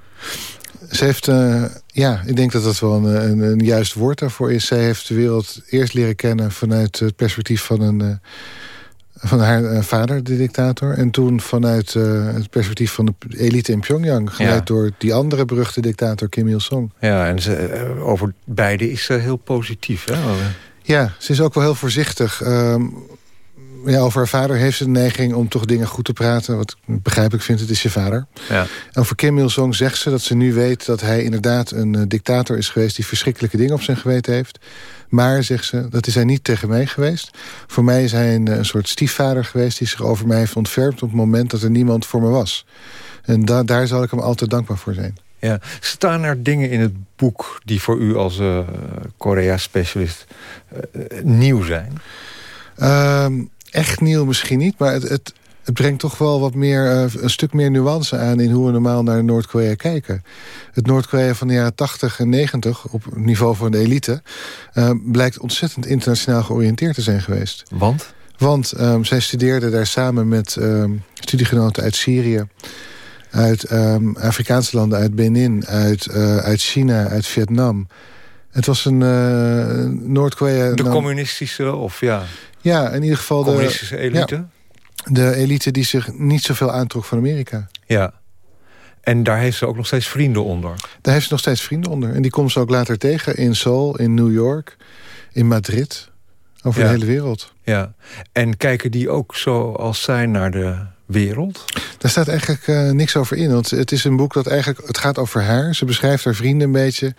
Ze heeft, uh, ja, ik denk dat dat wel een, een, een, juist woord daarvoor is. Zij heeft de wereld eerst leren kennen vanuit het perspectief van, een, uh, van haar vader, de dictator. En toen vanuit het perspectief van de elite in Pyongyang. Geleid ja. door die andere beruchte dictator Kim Il-sung. Ja, en ze, over beide is ze heel positief, hè? Ja, ze is ook wel heel voorzichtig. Um, ja, over haar vader heeft ze de neiging om toch dingen goed te praten. Wat ik begrijpelijk vind, het is je vader. Ja. Over Kim Il-sung zegt ze dat ze nu weet dat hij inderdaad een uh, dictator is geweest... die verschrikkelijke dingen op zijn geweten heeft. Maar, zegt ze, dat is hij niet tegen mij geweest. Voor mij is hij een, een soort stiefvader geweest... die zich over mij heeft ontfermd op het moment dat er niemand voor me was. En da daar zal ik hem altijd dankbaar voor zijn. Ja. Staan er dingen in het boek die voor u als uh, Korea-specialist uh, nieuw zijn? Um, echt nieuw misschien niet, maar het, het, het brengt toch wel wat meer, uh, een stuk meer nuance aan... in hoe we normaal naar Noord-Korea kijken. Het Noord-Korea van de jaren 80 en 90, op het niveau van de elite... Uh, blijkt ontzettend internationaal georiënteerd te zijn geweest. Want? Want um, zij studeerde daar samen met um, studiegenoten uit Syrië... uit um, Afrikaanse landen, uit Benin, uit, uh, uit China, uit Vietnam... Het was een uh, Noord-Korea... De communistische, of ja... Ja, in ieder geval de... Communistische elite? Ja, de elite die zich niet zoveel aantrok van Amerika. Ja. En daar heeft ze ook nog steeds vrienden onder. Daar heeft ze nog steeds vrienden onder. En die komt ze ook later tegen in Seoul, in New York, in Madrid. Over de hele wereld. Ja. En kijken die ook zoals zij naar de wereld? Daar staat eigenlijk uh, niks over in. Want het is een boek dat eigenlijk... Het gaat over haar. Ze beschrijft haar vrienden een beetje.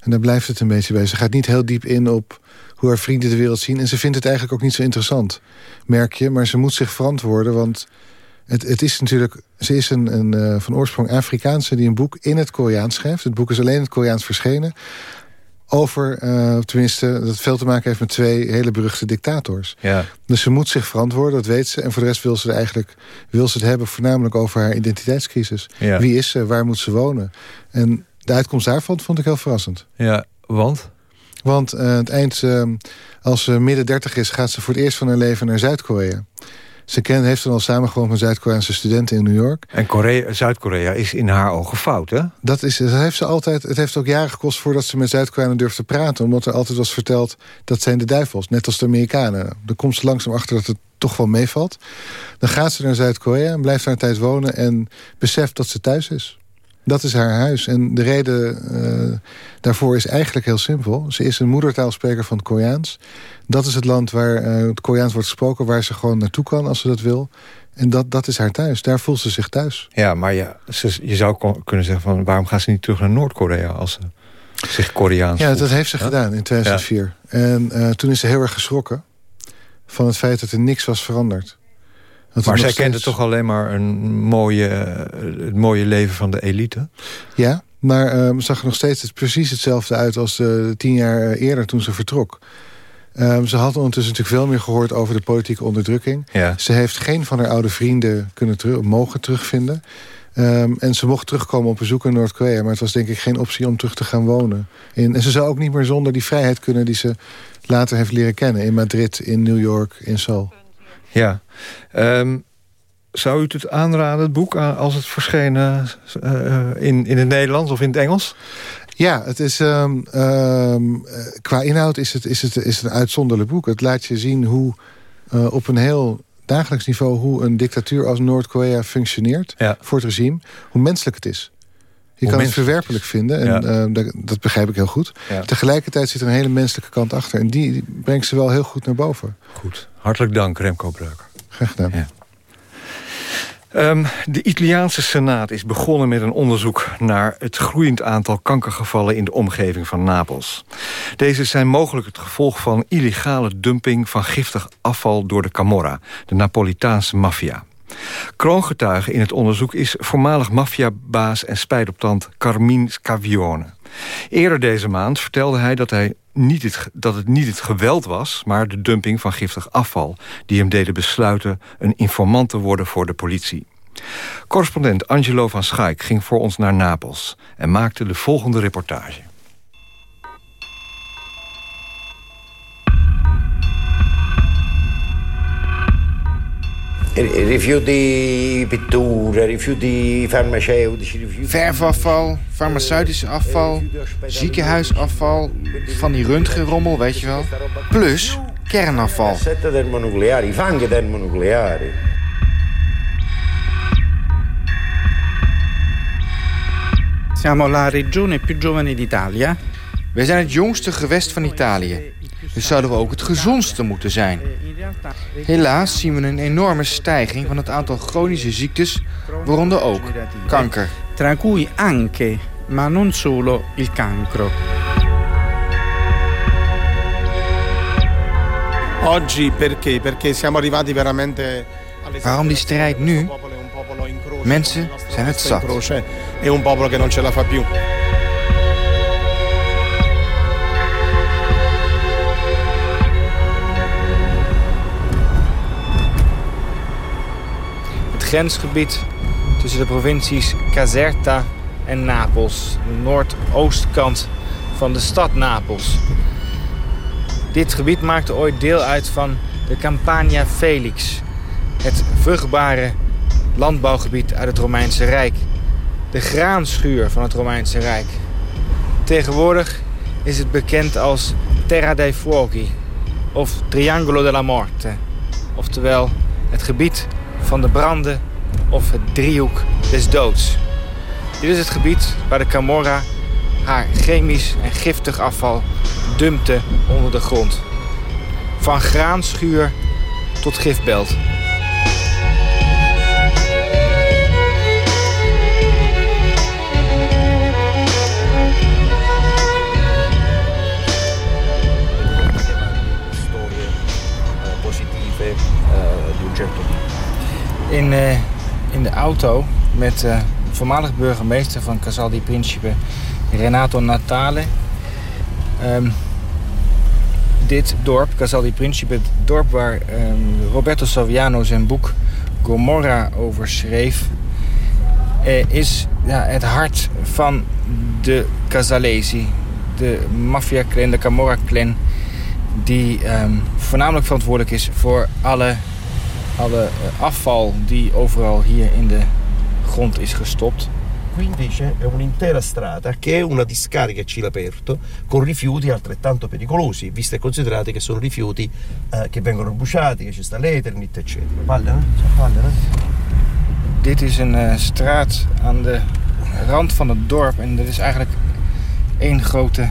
En daar blijft het een beetje bij. Ze gaat niet heel diep in op hoe haar vrienden de wereld zien. En ze vindt het eigenlijk ook niet zo interessant, merk je. Maar ze moet zich verantwoorden, want het, het is natuurlijk... Ze is een, een uh, van oorsprong Afrikaanse die een boek in het Koreaans schrijft. Het boek is alleen in het Koreaans verschenen. Over, uh, tenminste, dat veel te maken heeft met twee hele beruchte dictators. Ja. Dus ze moet zich verantwoorden, dat weet ze. En voor de rest wil ze, eigenlijk, wil ze het hebben voornamelijk over haar identiteitscrisis. Ja. Wie is ze? Waar moet ze wonen? En de uitkomst daarvan vond ik heel verrassend. Ja, want? Want uh, het eind, uh, als ze midden dertig is... gaat ze voor het eerst van haar leven naar Zuid-Korea. Ze ken, heeft dan al samengewoond met Zuid-Koreaanse studenten in New York. En Zuid-Korea is in haar ogen fout, hè? Dat, is, dat heeft ze altijd. Het heeft ook jaren gekost voordat ze met Zuid-Koreanen durfde te praten. Omdat er altijd was verteld dat zijn de duivels. Net als de Amerikanen. Dan komt ze langzaam achter dat het toch wel meevalt. Dan gaat ze naar Zuid-Korea en blijft daar een tijd wonen... en beseft dat ze thuis is. Dat is haar huis. En de reden uh, daarvoor is eigenlijk heel simpel. Ze is een moedertaalspreker van het Koreaans. Dat is het land waar uh, het Koreaans wordt gesproken... waar ze gewoon naartoe kan als ze dat wil. En dat, dat is haar thuis. Daar voelt ze zich thuis. Ja, maar ja, ze, je zou kunnen zeggen... van waarom gaat ze niet terug naar Noord-Korea... als ze zich Koreaans Ja, voelt? dat heeft ze gedaan in 2004. Ja. En uh, toen is ze heel erg geschrokken... van het feit dat er niks was veranderd. Dat maar zij steeds... kende toch alleen maar een mooie, het mooie leven van de elite? Ja, maar uh, zag er nog steeds het, precies hetzelfde uit als uh, tien jaar eerder toen ze vertrok. Um, ze had ondertussen natuurlijk veel meer gehoord over de politieke onderdrukking. Ja. Ze heeft geen van haar oude vrienden kunnen terug, mogen terugvinden. Um, en ze mocht terugkomen op bezoek in Noord-Korea... maar het was denk ik geen optie om terug te gaan wonen. In, en ze zou ook niet meer zonder die vrijheid kunnen... die ze later heeft leren kennen in Madrid, in New York, in Seoul. Ja. Um, zou u het aanraden, het boek, als het verschenen uh, in, in het Nederlands of in het Engels? Ja, het is, um, um, qua inhoud is het, is, het, is het een uitzonderlijk boek. Het laat je zien hoe uh, op een heel dagelijks niveau... hoe een dictatuur als Noord-Korea functioneert ja. voor het regime. Hoe menselijk het is. Je kan het verwerpelijk vinden, en ja. uh, dat, dat, begrijp ik heel goed. Ja. Tegelijkertijd zit er een hele menselijke kant achter. En die brengt ze wel heel goed naar boven. Goed. Hartelijk dank, Remco Breuker. Graag gedaan. Ja. Um, de Italiaanse Senaat is begonnen met een onderzoek... naar het groeiend aantal kankergevallen in de omgeving van Napels. Deze zijn mogelijk het gevolg van illegale dumping... van giftig afval door de Camorra, de Napolitaanse maffia. Kroongetuige in het onderzoek is voormalig maffiabaas en spijdoptand Carmine Scavione. Eerder deze maand vertelde hij dat, hij niet het, dat het niet het geweld was... maar de dumping van giftig afval... die hem deden besluiten een informant te worden voor de politie. Correspondent Angelo van Schaik ging voor ons naar Napels... en maakte de volgende reportage. Rifiuti pittura, rifiuti farmaceutici. Rifiuti... Verfafval, farmaceutisch afval, ziekenhuisafval, van die röntgenrommel, weet je wel. Plus kernafval. Sette termonucleari, fanghi termonucleari. Siamo la regione più giovane d'Italia. Wij zijn het jongste gewest van Italië. Dus zouden we ook het gezondste moeten zijn. Helaas zien we een enorme stijging van het aantal chronische ziektes, waaronder ook kanker. Tra cui anche, ma non solo, il cancro. Oggi perché? Perché siamo arrivati veramente Waarom die strijd nu? Mensen zijn het zat. È un popolo che non ce la fa più. Grensgebied tussen de provincies Caserta en Napels. De noordoostkant van de stad Napels. Dit gebied maakte ooit deel uit van de Campania Felix. Het vruchtbare landbouwgebied uit het Romeinse Rijk. De graanschuur van het Romeinse Rijk. Tegenwoordig is het bekend als Terra dei Fuochi of Triangolo della Morte. Oftewel het gebied van de branden of het driehoek des doods. Dit is het gebied waar de Camorra haar chemisch en giftig afval dumpte onder de grond. Van graanschuur tot gifbelt. In, eh, in de auto met de voormalig burgemeester van Casal di Principe, Renato Natale. Ehm, dit dorp, Casal di Principe, het dorp waar ehm, Roberto Saviano zijn boek Gomorra over schreef, eh, is ja, het hart van de Casalesi, de maffia-clan, de Camorra-clan, die ehm, voornamelijk verantwoordelijk is voor alle, alle eh, afval die overal hier in de grond is gestopt. Qui invece è un'intera strada che è una discarica a cielo aperto con rifiuti altrettanto pericolosi, visto e che sono rifiuti eh, che vengono bruciati, che ci sta l'Eternit, eccetera. Palle, no? C'è palle, no? Dit is een eh, straat aan de rand van het dorp en dit is eigenlijk één grote,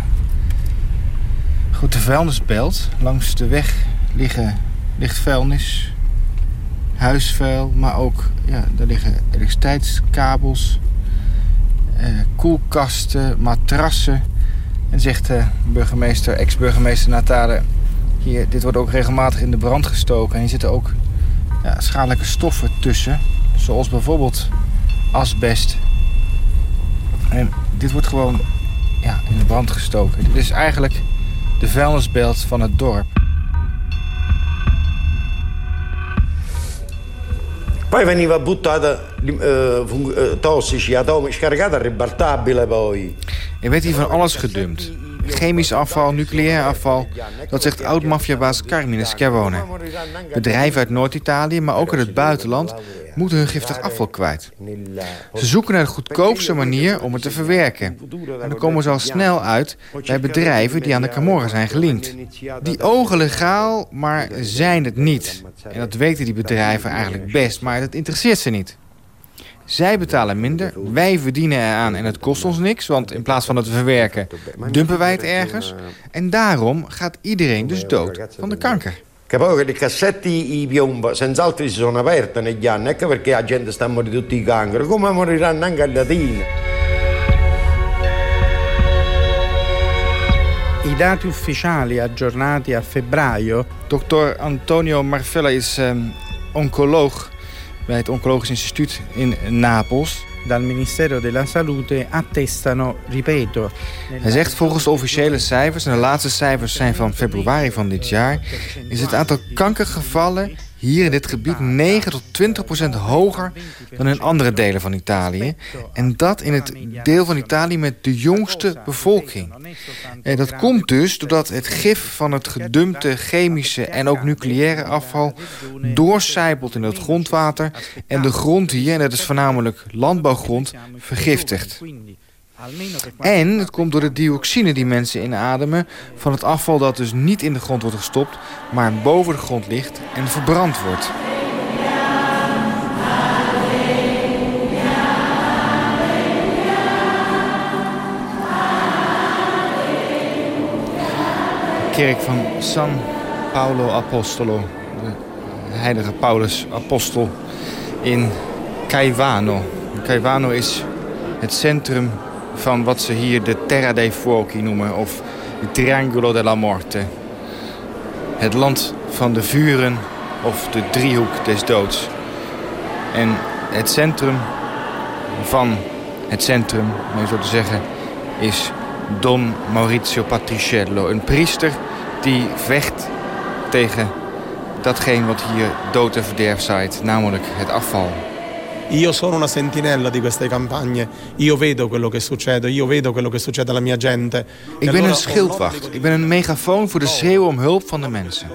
grote vuilnisbelt. Langs de weg liggen, ligt vuilnis, huisvuil, maar ook ja, daar liggen elektriciteitskabels, eh, koelkasten, matrassen. En zegt de burgemeester, ex-burgemeester Natale, hier, dit wordt ook regelmatig in de brand gestoken. En hier zitten ook ja, schadelijke stoffen tussen, zoals bijvoorbeeld asbest. En dit wordt gewoon ja, in de brand gestoken. Dit is eigenlijk de vuilnisbelt van het dorp. Poi veniva buttata eh, fung- eh, tossici, atomici, scaricata ribaltabile poi. Er werd hier van alles gedumpt. Chemisch afval, nucleair afval. Dat zegt oud-maffiabaas Carmine Schiavone. Bedrijven uit Noord-Italië, maar ook uit het buitenland... moeten hun giftig afval kwijt. Ze zoeken naar de goedkoopste manier om het te verwerken. En dan komen ze al snel uit bij bedrijven die aan de Camorra zijn gelinkt. Die ogen legaal, maar zijn het niet. En dat weten die bedrijven eigenlijk best, maar dat interesseert ze niet. Zij betalen minder, wij verdienen eraan en het kost ons niks... want in plaats van het te verwerken, dumpen wij het ergens. En daarom gaat iedereen dus dood van de kanker. Che poi le cassetti i piombo senz'altro si sono aperte negli anni, ecco perché la gente sta morire tutti i cancro, come moriranno anche a Latina. I dati ufficiali aggiornati a febbraio. Dr. Antonio Marvella is ehm, oncoloog bij het Oncologisch Instituut in Napels. Dal Ministero della Salute attestano, ripeto. Hij zegt volgens de officiële cijfers, en de laatste cijfers zijn van februari van dit jaar, is het aantal kankergevallen hier in dit gebied 9 tot 20 procent hoger dan in andere delen van Italië. En dat in het deel van Italië met de jongste bevolking. En dat komt dus doordat het gif van het gedumpte chemische en ook nucleaire afval doorcijpelt in het grondwater en de grond hier, en dat is voornamelijk landbouwgrond, vergiftigt. En het komt door de dioxine die mensen inademen van het afval dat dus niet in de grond wordt gestopt, maar boven de grond ligt en verbrand wordt. De kerk van San Paolo Apostolo, de heilige Paulus Apostel in Caivano. Caivano is het centrum van wat ze hier de Terra dei Fuochi noemen, of het Triangolo della Morte. Het land van de vuren of de driehoek des doods. En het centrum van het centrum, om zo te zeggen, is Don Maurizio Patriciello. Een priester die vecht tegen datgene wat hier dood en verderf zaait, namelijk het afval. Io sono una sentinella di queste campagne, io vedo quello che succede, io vedo quello che succede alla mia gente. Ik ben een schildwacht. Ik ben een megafoon voor de schreeuw om hulp van de mensen.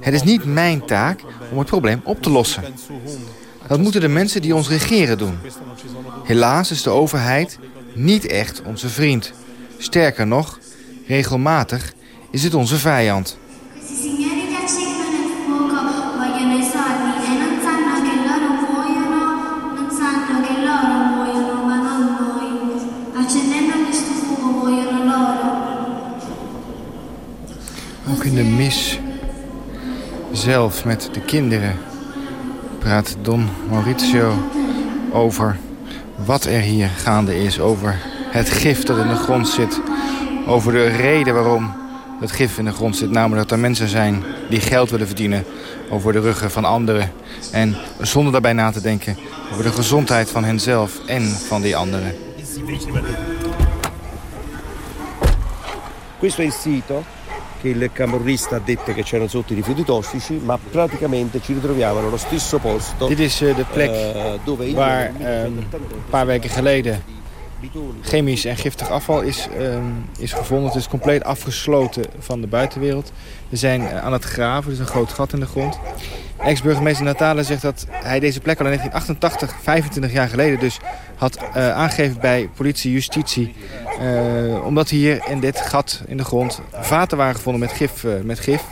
Het is niet mijn taak om het probleem op te lossen. Dat moeten de mensen die ons regeren doen. Helaas is de overheid niet echt onze vriend. Sterker nog, regelmatig is het onze vijand. Zelf, met de kinderen, praat Don Maurizio over wat er hier gaande is. Over het gif dat in de grond zit. Over de reden waarom het gif in de grond zit. Namelijk dat er mensen zijn die geld willen verdienen over de ruggen van anderen. En zonder daarbij na te denken over de gezondheid van henzelf en van die anderen. Questo è il sito che il camorrista ha detto che c'erano sotto i rifiuti tossici, ma praticamente ci ritroviamo nello stesso posto. Dit is eh, de plek waar eh, een paar weken geleden chemisch en giftig afval is, ehm, is gevonden. Het is compleet afgesloten van de buitenwereld. We zijn eh, aan het graven, er is een groot gat in de grond. Ex-burgemeester Natale zegt dat hij deze plek al in 1988, 25 jaar geleden dus, had uh, aangegeven bij politie, justitie. Uh, omdat hier in dit gat in de grond vaten waren gevonden met gif. Met gif.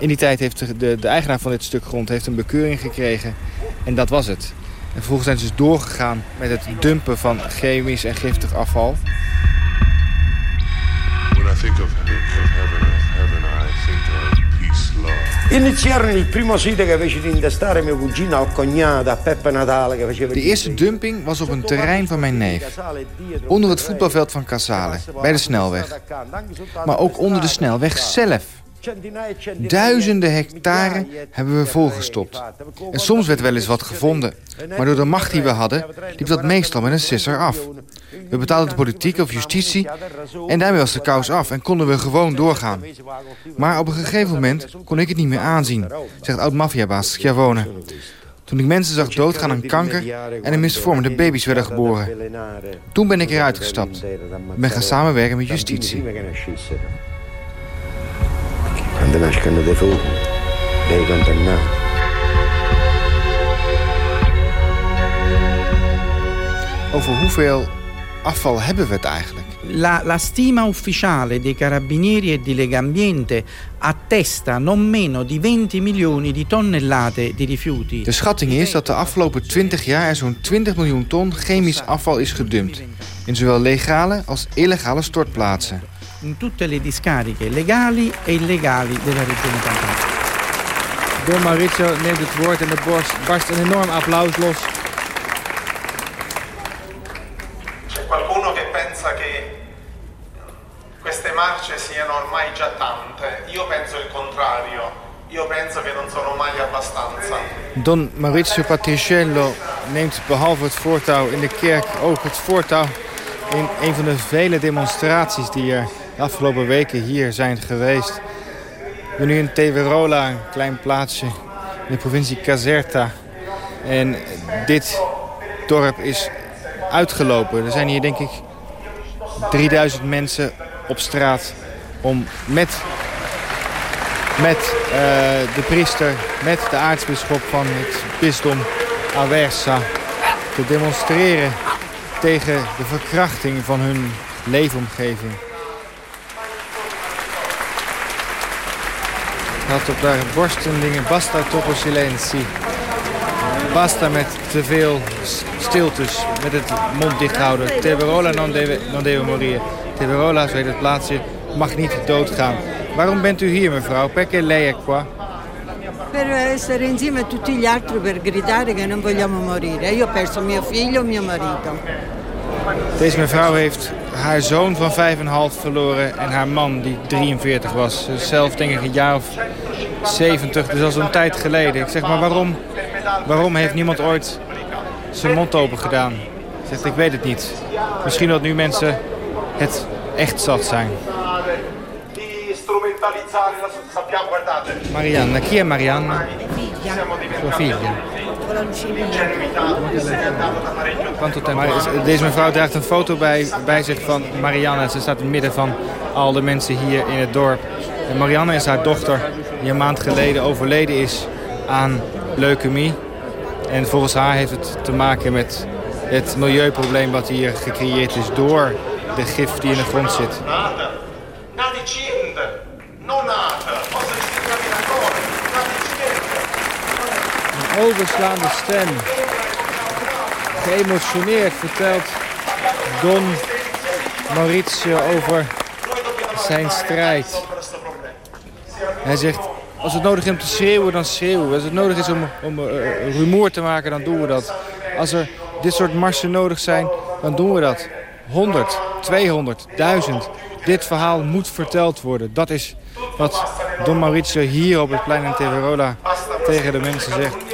In die tijd heeft de, de, de, eigenaar van dit stuk grond heeft een bekeuring gekregen. En dat was het. En vervolgens zijn ze dus doorgegaan met het dumpen van chemisch en giftig afval. De eerste dumping was op een terrein van mijn neef. Onder het voetbalveld van Casale, bij de snelweg. Maar ook onder de snelweg zelf. Duizenden hectare hebben we volgestopt. En soms werd wel eens wat gevonden. Maar door de macht die we hadden, liep dat meestal met een sisser af. We betaalden de politiek of justitie en daarmee was de kous af en konden we gewoon doorgaan. Maar op een gegeven moment kon ik het niet meer aanzien, zegt oud-maffiabaas Schiavone. Toen ik mensen zag doodgaan aan kanker en in misvormende baby's werden geboren. Toen ben ik eruit gestapt. Ik ben gaan samenwerken met justitie. Nascono dei fuochi, dei condannati. Over hoeveel afval hebben we het eigenlijk? La, la, stima ufficiale dei carabinieri e di Legambiente attesta non meno di 20 milioni di tonnellate di rifiuti. De schatting is dat de afgelopen 20 jaar er zo'n 20 miljoen ton chemisch afval is gedumpt. In zowel legale als illegale stortplaatsen. In tutte le discariche legali e illegali della regione Campania. Don Maurizio neemt het woord en de borst barst een enorm applaus los. C'è qualcuno che pensa che queste marce siano ormai già tante. Io penso il contrario. Io penso che non sono mai abbastanza. Don Maurizio Patriciello neemt behalve het voortouw in de kerk ook het voortouw in een van de vele demonstraties die er de afgelopen weken hier zijn geweest. Ik ben nu in Teverola, een klein plaatsje in de provincie Caserta. En dit dorp is uitgelopen. Er zijn hier denk ik 3000 mensen op straat om met, met uh, de priester, met de aartsbisschop van het bisdom Aversa te demonstreren tegen de verkrachting van hun leefomgeving. Had op daar borsten dingen, basta troppo silenzi. Basta met te veel stiltes, met het mond dicht houden. Teverola non deve, non deve morire. Teverola, zo heet het plaatsje, mag niet doodgaan. Waarom bent u hier, mevrouw? Perché lei è qua? Per essere insieme a tutti gli altri per gridare che non vogliamo morire. Io ho perso mio figlio e mio marito. Deze mevrouw heeft haar zoon van 5,5 verloren en haar man die 43 was. Zelf denk ik een jaar of 70, dus al zo'n tijd geleden. Ik zeg maar waarom, waarom heeft niemand ooit zijn mond open gedaan? Zegt ik weet het niet. Misschien dat nu mensen het echt zat zijn. Marianne, chi è Marianne? Sua. Deze mevrouw draagt een foto bij, bij zich van Marianne. Ze staat in het midden van al de mensen hier in het dorp. En Marianne is haar dochter die een maand geleden overleden is aan leukemie. En volgens haar heeft het te maken met het milieuprobleem wat hier gecreëerd is door de gif die in de grond zit. Overslaande stem. Geëmotioneerd vertelt Don Maurizio over zijn strijd. Hij zegt, Als het nodig is om te schreeuwen, dan schreeuwen we. Als het nodig is om, om uh, rumoer te maken, dan doen we dat. Als er dit soort marsen nodig zijn, dan doen we dat. 100, 200, 1000. Dit verhaal moet verteld worden. Dat is wat Don Maurizio hier op het plein in Teverola tegen de mensen zegt.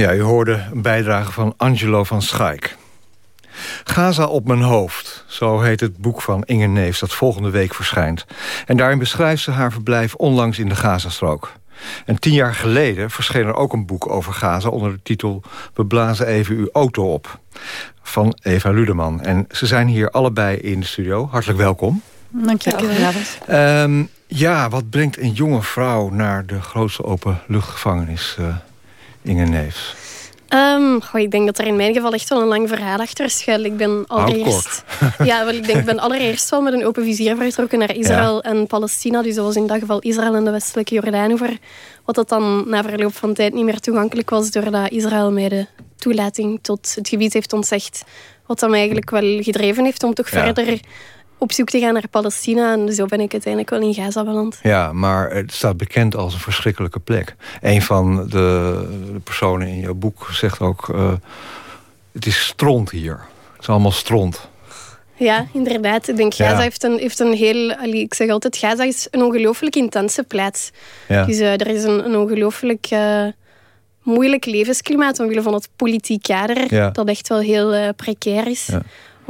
Ja, u hoorde een bijdrage van Angelo van Schaik. Gaza op mijn hoofd, zo heet het boek van Inge Neefs... dat volgende week verschijnt. En daarin beschrijft ze haar verblijf onlangs in de Gazastrook. En tien jaar geleden verscheen er ook een boek over Gaza... onder de titel We blazen even uw auto op, van Eva Ludeman. En ze zijn hier allebei in de studio. Hartelijk welkom. Dank je wel. Um, ja, wat brengt een jonge vrouw naar de grootste openluchtgevangenis... Uh, Inge Neefs? Um, goh, ik denk dat er in mijn geval echt wel een lang verhaal achter schuilt. Ik ben allereerst... ja, wel, ik denk, ik ben allereerst wel met een open vizier vertrokken naar Israël en Palestina. Dus dat was in dat geval Israël en de westelijke Jordaanover. Wat dat dan na verloop van tijd niet meer toegankelijk was... doordat Israël mij de toelating tot het gebied heeft ontzegd. Wat dan eigenlijk wel gedreven heeft om toch verder op zoek te gaan naar Palestina. En zo ben ik uiteindelijk wel in Gaza beland. Ja, maar het staat bekend als een verschrikkelijke plek. Een van de, de personen in jouw boek zegt ook... Uh, het is stront hier. Het is allemaal stront. Ja, inderdaad. Ik denk, Gaza heeft, een, heeft een heel... Ik zeg altijd, Gaza is een ongelooflijk intense plaats. Ja. Dus uh, er is een, een ongelooflijk... Uh, moeilijk levensklimaat omwille van het politiek kader, ja. dat echt wel heel precair is.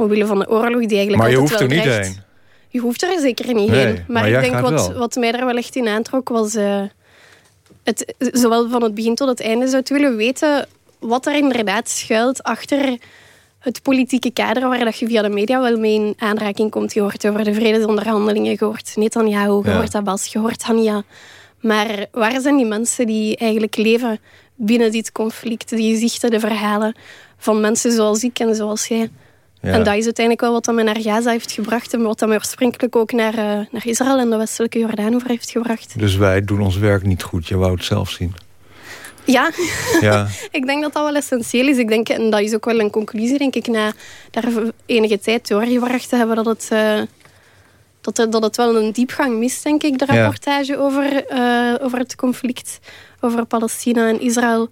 Ja omwille van de oorlog die eigenlijk Maar je hoeft er niet heen. Je hoeft er zeker niet heen. Maar, ik denk wat, wat mij daar wel echt in aantrok was... Uh, het, zowel van het begin tot het einde zou te willen weten wat er inderdaad schuilt achter het politieke kader waar dat je via de media wel mee in aanraking komt. Je hoort over de vredesonderhandelingen, je hoort Netanyahu, je hoort Abbas, je hoort Hania. Maar waar zijn die mensen die eigenlijk leven binnen dit conflict? Die zichten de verhalen van mensen zoals ik en zoals jij. En dat is uiteindelijk wel wat dat mij naar Gaza heeft gebracht. En wat dat mij oorspronkelijk ook naar, uh, naar Israël en de westelijke Jordaan over heeft gebracht. Dus wij doen ons werk niet goed. Je wou het zelf zien. Ja, ja. ik denk dat dat wel essentieel is. Ik denk, en dat is ook wel een conclusie, denk ik, na daar enige tijd doorgebracht te hebben, dat het, uh, dat, dat het wel een diepgang mist, denk ik, de rapportage over, uh, over het conflict, over Palestina en Israël.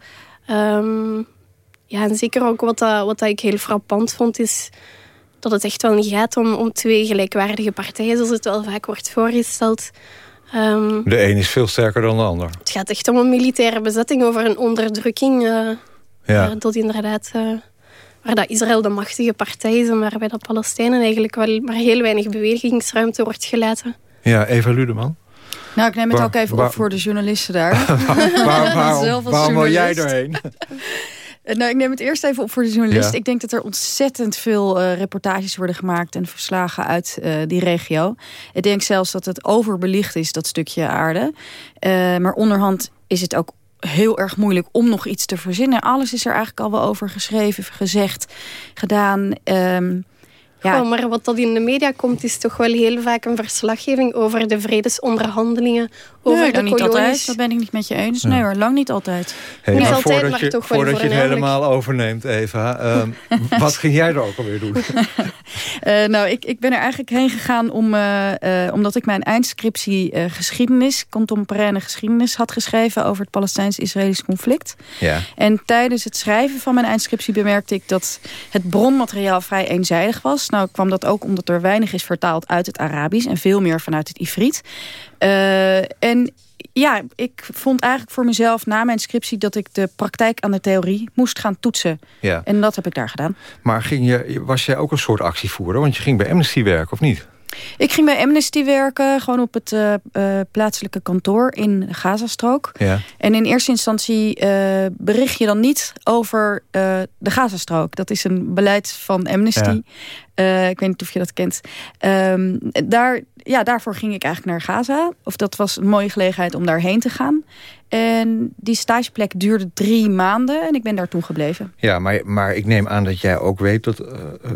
Um, ja, en zeker ook wat, dat, wat dat ik heel frappant vond, is dat het echt wel niet gaat om, om twee gelijkwaardige partijen, zoals het wel vaak wordt voorgesteld. Um, de een is veel sterker dan de ander. Het gaat echt om een militaire bezetting, over een onderdrukking. Uh, ja. dat inderdaad, uh, waar dat Israël de machtige partij is en waarbij de Palestijnen eigenlijk wel maar heel weinig bewegingsruimte wordt gelaten. Ja, Eva Ludeman. Nou, ik neem het ook even op voor de journalisten daar. waar, waar, waarom wil jij erheen? Eh, nou, ik neem het eerst even op voor de journalist. Ik denk dat er ontzettend veel uh, reportages worden gemaakt en verslagen uit uh, die regio. Ik denk zelfs dat het overbelicht is, dat stukje aarde. Uh, maar onderhand is het ook heel erg moeilijk om nog iets te verzinnen. Alles is er eigenlijk al wel over geschreven, gezegd, gedaan. Um, ja. Maar wat dat in de media komt, is toch wel heel vaak een verslaggeving over de vredesonderhandelingen. Over nee, de niet altijd. Dat ben ik niet met je eens. Nee hoor, lang niet altijd. Hey, niet altijd, voordat maar je, toch wel Voordat je het helemaal overneemt, Eva. Um, wat ging jij er ook alweer doen? uh, nou, ik, ik ben er eigenlijk heen gegaan om, uh, uh, omdat ik mijn eindscriptie geschiedenis, contemporaine geschiedenis, had geschreven over het Palestijns-Israëlisch conflict. Ja. En tijdens het schrijven van mijn eindscriptie bemerkte ik dat het bronmateriaal vrij eenzijdig was. Nou kwam dat ook omdat er weinig is vertaald uit het Arabisch... en veel meer vanuit het Ifrit. En ja, ik vond eigenlijk voor mezelf na mijn scriptie... dat ik de praktijk aan de theorie moest gaan toetsen. Ja. En dat heb ik daar gedaan. Maar ging je, was jij ook een soort actievoerder? Want je ging bij Amnesty werken, of niet? Ik ging bij Amnesty werken, gewoon op het uh, uh, plaatselijke kantoor in de Gazastrook. Ja. En in eerste instantie uh, bericht je dan niet over de Gazastrook. Dat is een beleid van Amnesty. Ja. ik weet niet of je dat kent. Um, daar, ja, daarvoor ging ik eigenlijk naar Gaza. Of dat was een mooie gelegenheid om daarheen te gaan. En die stageplek duurde drie maanden en ik ben daar toen gebleven. Ja, maar, maar ik neem aan dat jij ook weet dat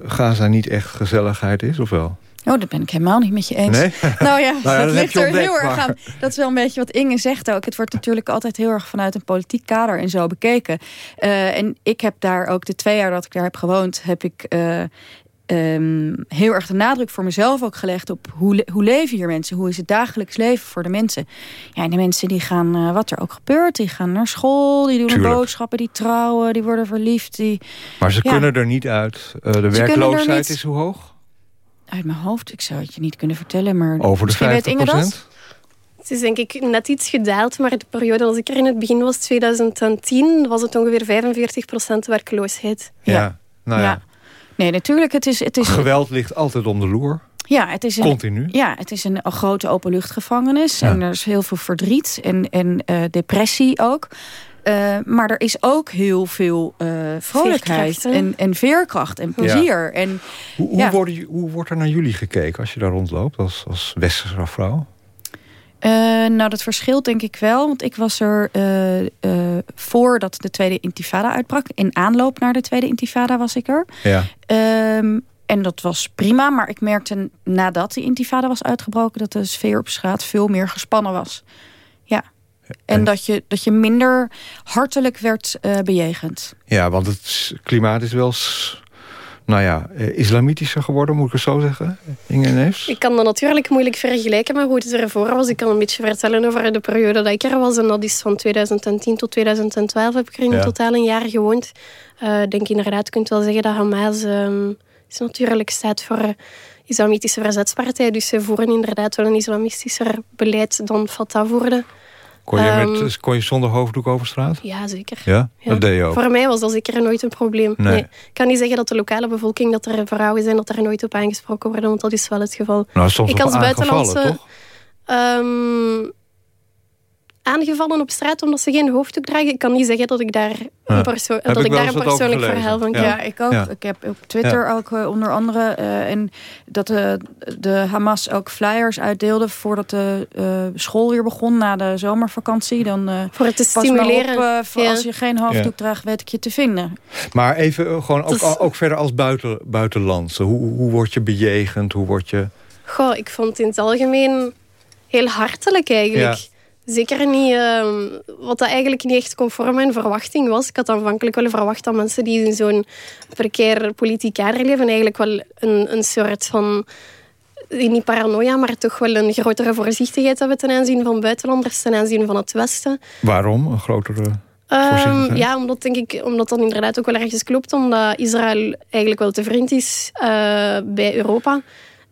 Gaza niet echt gezelligheid is, of wel? Oh, dat ben ik helemaal niet met je eens. Nee? Nou ja, nou ja dat ligt er heel erg aan. Dat is wel een beetje wat Inge zegt ook. Het wordt natuurlijk altijd heel erg vanuit een politiek kader en zo bekeken. Uh, en ik heb daar ook de twee jaar dat ik daar heb gewoond... heb ik uh, um, heel erg de nadruk voor mezelf ook gelegd op hoe, hoe leven hier mensen? Hoe is het dagelijks leven voor de mensen? Ja, en de mensen die gaan, uh, wat er ook gebeurt, die gaan naar school, die doen Tuurlijk. boodschappen, die trouwen, die worden verliefd. Die, maar ze ja. kunnen er niet uit. Uh, de werkloosheid is hoe hoog? Uit mijn hoofd, ik zou het je niet kunnen vertellen, maar... Over de 50 procent? Het is denk ik net iets gedaald, maar de periode als ik er in het begin was, 2010, was het ongeveer 45 procent werkloosheid. Ja, nou ja. ja. Nee, natuurlijk. Het is, het is... Geweld ligt altijd om de loer. Ja, het is een, Continu. Ja, het is een, een grote openluchtgevangenis. Ja. En er is heel veel verdriet en, en uh, depressie ook. Uh, maar er is ook heel veel uh, vrolijkheid en, en veerkracht en plezier. Ja. En, hoe, hoe, ja. worden, hoe wordt er naar jullie gekeken als je daar rondloopt als, als westerse vrouw? Uh, nou, dat verschilt denk ik wel. Want ik was er uh, uh, voordat de Tweede Intifada uitbrak. In aanloop naar de Tweede Intifada was ik er. Ja. Um, en dat was prima. Maar ik merkte nadat de Intifada was uitgebroken... dat de sfeer op straat veel meer gespannen was. En, en dat, je, dat je minder hartelijk werd bejegend. Ja, want het klimaat is wel nou ja, eh, islamitischer geworden, moet ik het zo zeggen, Inge Neefs? Ik kan dat natuurlijk moeilijk vergelijken met hoe het ervoor was. Ik kan een beetje vertellen over de periode dat ik er was. En dat is van 2010 tot 2012 heb ik er in ja. totaal een jaar gewoond. Uh, denk inderdaad, je kunt wel zeggen dat Hamas um, is natuurlijk staat voor islamitische verzetspartij. Dus ze voeren inderdaad wel een islamistischer beleid dan Fatah voerde. Kon je, met, um, kon je zonder hoofddoek over straat? Ja, zeker. Ja? ja? Dat deed je ook? Voor mij was dat zeker nooit een probleem. Nee. nee. Ik kan niet zeggen dat de lokale bevolking, dat er vrouwen zijn, dat er nooit op aangesproken worden, want dat is wel het geval. Nou, soms ik als buitenlandse, toch? Um, aangevallen op straat omdat ze geen hoofddoek dragen. Ik kan niet zeggen dat ik daar een, perso dat ik, ik daar een persoonlijk verhaal van ja. ja, ik ook. Ja. Ik heb op Twitter ook uh, onder andere... Uh, en dat uh, de Hamas ook flyers uitdeelde... voordat de school weer begon na de zomervakantie. Dan, Voor het te stimuleren. Op, voor als je geen hoofddoek draagt, weet ik je te vinden. Maar even gewoon ook, is... ook verder als buiten, buitenlandse. Hoe, hoe word je bejegend? Hoe word je... Goh, ik vond het in het algemeen heel hartelijk eigenlijk. Zeker niet, uh, wat dat eigenlijk niet echt conform mijn verwachting was. Ik had aanvankelijk wel verwacht dat mensen die in zo'n precair politiek kader leven eigenlijk wel een, een soort van, niet paranoia, maar toch wel een grotere voorzichtigheid hebben ten aanzien van buitenlanders, ten aanzien van het Westen. Waarom een grotere um, ja, omdat, denk ik, omdat dat inderdaad ook wel ergens klopt, omdat Israël eigenlijk wel te vriend is uh, bij Europa.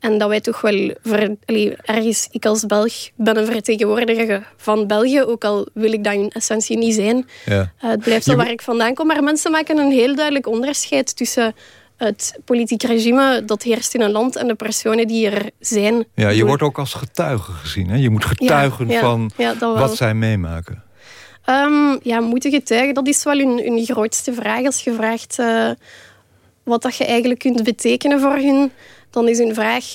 En dat wij toch wel, ver, allee, ergens, ik als Belg ben een vertegenwoordiger van België, ook al wil ik dat in essentie niet zijn. Ja. Uh, het blijft zo waar ik vandaan kom. Maar mensen maken een heel duidelijk onderscheid tussen het politiek regime dat heerst in een land en de personen die er zijn. Ja, je wordt ook als getuige gezien. Hè? Je moet getuigen ja, ja, van wat zij meemaken. Um, ja, moeten getuigen, dat is wel hun, hun grootste vraag. Als je vraagt uh, wat dat je eigenlijk kunt betekenen voor hun dan is hun vraag...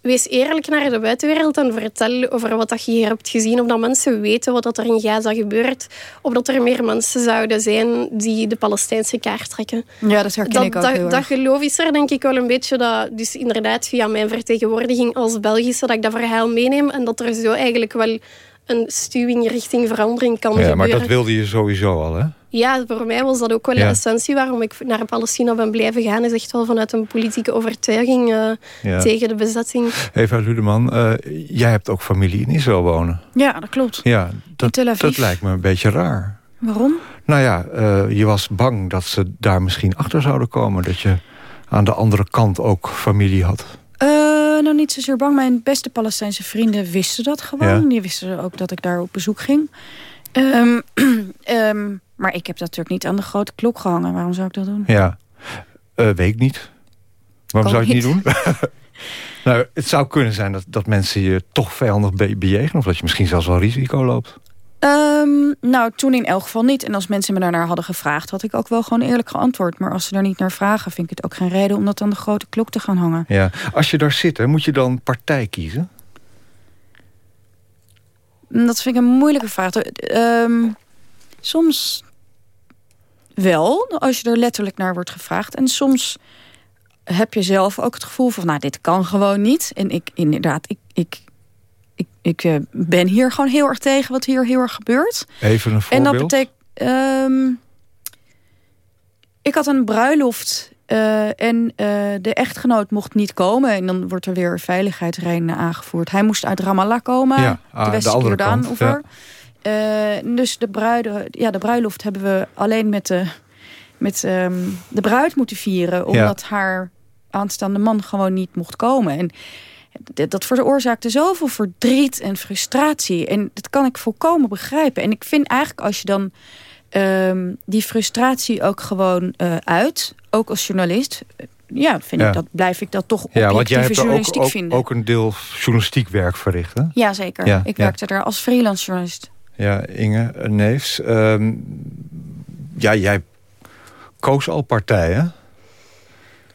Wees eerlijk naar de buitenwereld en vertel over wat dat je hier hebt gezien. Of dat mensen weten wat er in Gaza gebeurt. Of dat er meer mensen zouden zijn die de Palestijnse kaart trekken. Ja, dat herken dat, ik ook dat, dat geloof is er denk ik wel een beetje. Dat, dus inderdaad via mijn vertegenwoordiging als Belgische dat ik dat verhaal meeneem. En dat er zo eigenlijk wel een stuwing richting verandering kan ja, gebeuren. Maar dat wilde je sowieso al, hè? Ja, voor mij was dat ook wel ja. de essentie waarom ik naar Palestina ben blijven gaan. Is echt wel vanuit een politieke overtuiging uh, ja. tegen de bezetting. Eva Ludeman, uh, jij hebt ook familie in Israël wonen. Ja, dat klopt. Ja, dat, dat lijkt me een beetje raar. Waarom? Nou ja, uh, je was bang dat ze daar misschien achter zouden komen. Dat je aan de andere kant ook familie had. nou, niet zozeer bang. Mijn beste Palestijnse vrienden wisten dat gewoon. Ja. Die wisten ook dat ik daar op bezoek ging. Um, um, maar ik heb dat natuurlijk niet aan de grote klok gehangen. Waarom zou ik dat doen? Ja, uh, weet ik niet. Waarom zou je het niet doen? nou, het zou kunnen zijn dat, dat mensen je toch vijandig be bejegenen... of dat je misschien zelfs wel risico loopt. Um, nou, toen in elk geval niet. En als mensen me daarnaar hadden gevraagd... had ik ook wel gewoon eerlijk geantwoord. Maar als ze daar niet naar vragen... vind ik het ook geen reden om dat aan de grote klok te gaan hangen. Ja. Als je daar zit, hè, moet je dan partij kiezen? Dat vind ik een moeilijke vraag. Um, soms wel, als je er letterlijk naar wordt gevraagd. En soms heb je zelf ook het gevoel van, nou, dit kan gewoon niet. En ik, inderdaad, ik, ik, ik, ik uh, ben hier gewoon heel erg tegen wat hier heel erg gebeurt. Even een voorbeeld. En dat betekent... Um, ik had een bruiloft uh, en uh, de echtgenoot mocht niet komen. En dan wordt er weer veiligheidsredenen aangevoerd. Hij moest uit Ramallah komen, ja, ah, de over. Ja. Uh, dus de, bruide, ja, de bruiloft hebben we alleen met de, met, um, de bruid moeten vieren. Omdat ja. haar aanstaande man gewoon niet mocht komen. En dat veroorzaakte zoveel verdriet en frustratie. En dat kan ik volkomen begrijpen. En ik vind eigenlijk als je dan um, die frustratie ook gewoon uh, uit, ook als journalist. Ja, vind ja. Ik dat, blijf ik dat toch objectieve ja, want jij hebt journalistiek ook, vinden. ook een deel journalistiek werk verricht, hè? Ja, zeker. Ja, ik werkte daar als freelance journalist. Ja, Inge Neefs. Um, ja, jij koos al partijen.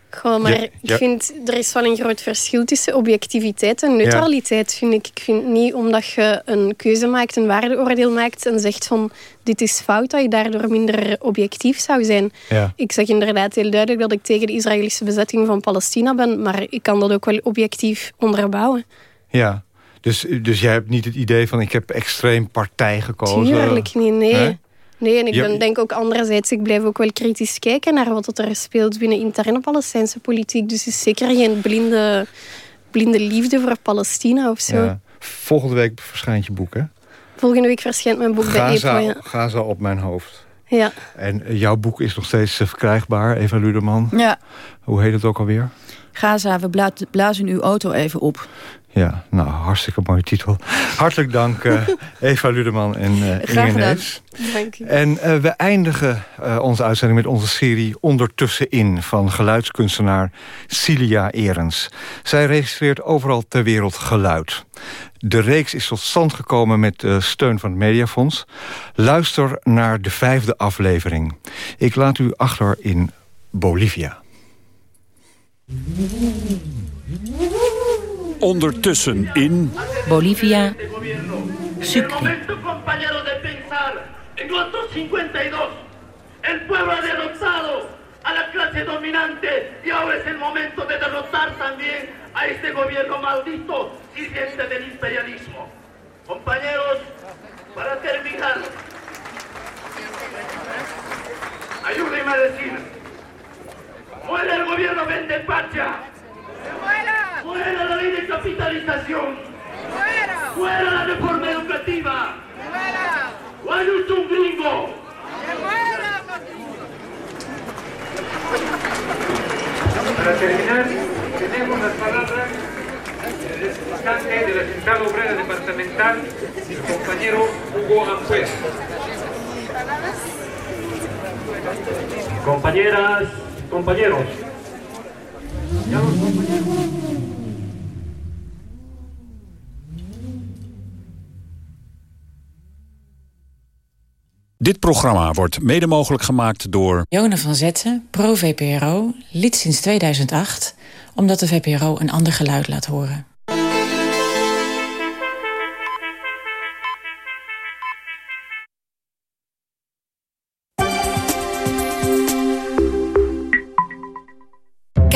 Gewoon, maar Ja, ik vind, er is wel een groot verschil tussen objectiviteit en neutraliteit, vind ik. Ik vind niet omdat je een keuze maakt, een waardeoordeel maakt en zegt van dit is fout, dat je daardoor minder objectief zou zijn. Ik zeg inderdaad heel duidelijk dat ik tegen de Israëlische bezetting van Palestina ben, maar ik kan dat ook wel objectief onderbouwen. Ja, dus, dus jij hebt niet het idee van ik heb extreem partij gekozen. Tuurlijk niet, nee. Nee, en ik ben, denk ook anderzijds, ik blijf ook wel kritisch kijken naar wat er speelt binnen interne Palestijnse politiek. Dus het is zeker geen blinde, blinde liefde voor Palestina of zo. Ja. Volgende week verschijnt je boek, hè? Volgende week verschijnt mijn boek bij EPO. Ja. Gaza op mijn hoofd. ja. En eh, jouw boek is nog steeds eh, verkrijgbaar, Eva Luderman. Ja. Hoe heet het ook alweer? Gaza, we bla- blazen uw auto even op. Ja, nou, hartstikke mooie titel. Hartelijk dank, eh, Eva Luderman en eh Inge u. En eh, we eindigen eh, onze uitzending met onze serie Ondertussenin... van geluidskunstenaar Cilia Erens. Zij registreert overal ter wereld geluid. De reeks is tot stand gekomen met eh, steun van het Mediafonds. Luister naar de vijfde aflevering. Ik laat u achter in Bolivia. Ondertussen in Bolivia, Sucre. compañeros de pensar en nuestros 52. El pueblo ha derrotado a la clase dominante y ahora es el momento de derrotar también a este gobierno maldito sirviente del imperialismo. Compañeros, para terminar, ayúdenme a decir, muere el gobierno vende pacha, fuera la ley de capitalización, fuera la reforma educativa, fuera un gringo. Para terminar, tenemos las palabras del representante de la Central Obrera Departamental, el compañero Hugo Ampuez. Compañeras, compañeros. Dit programma wordt mede mogelijk gemaakt door... Jona van Zetten, pro-VPRO, lid sinds 2008... omdat de VPRO een ander geluid laat horen.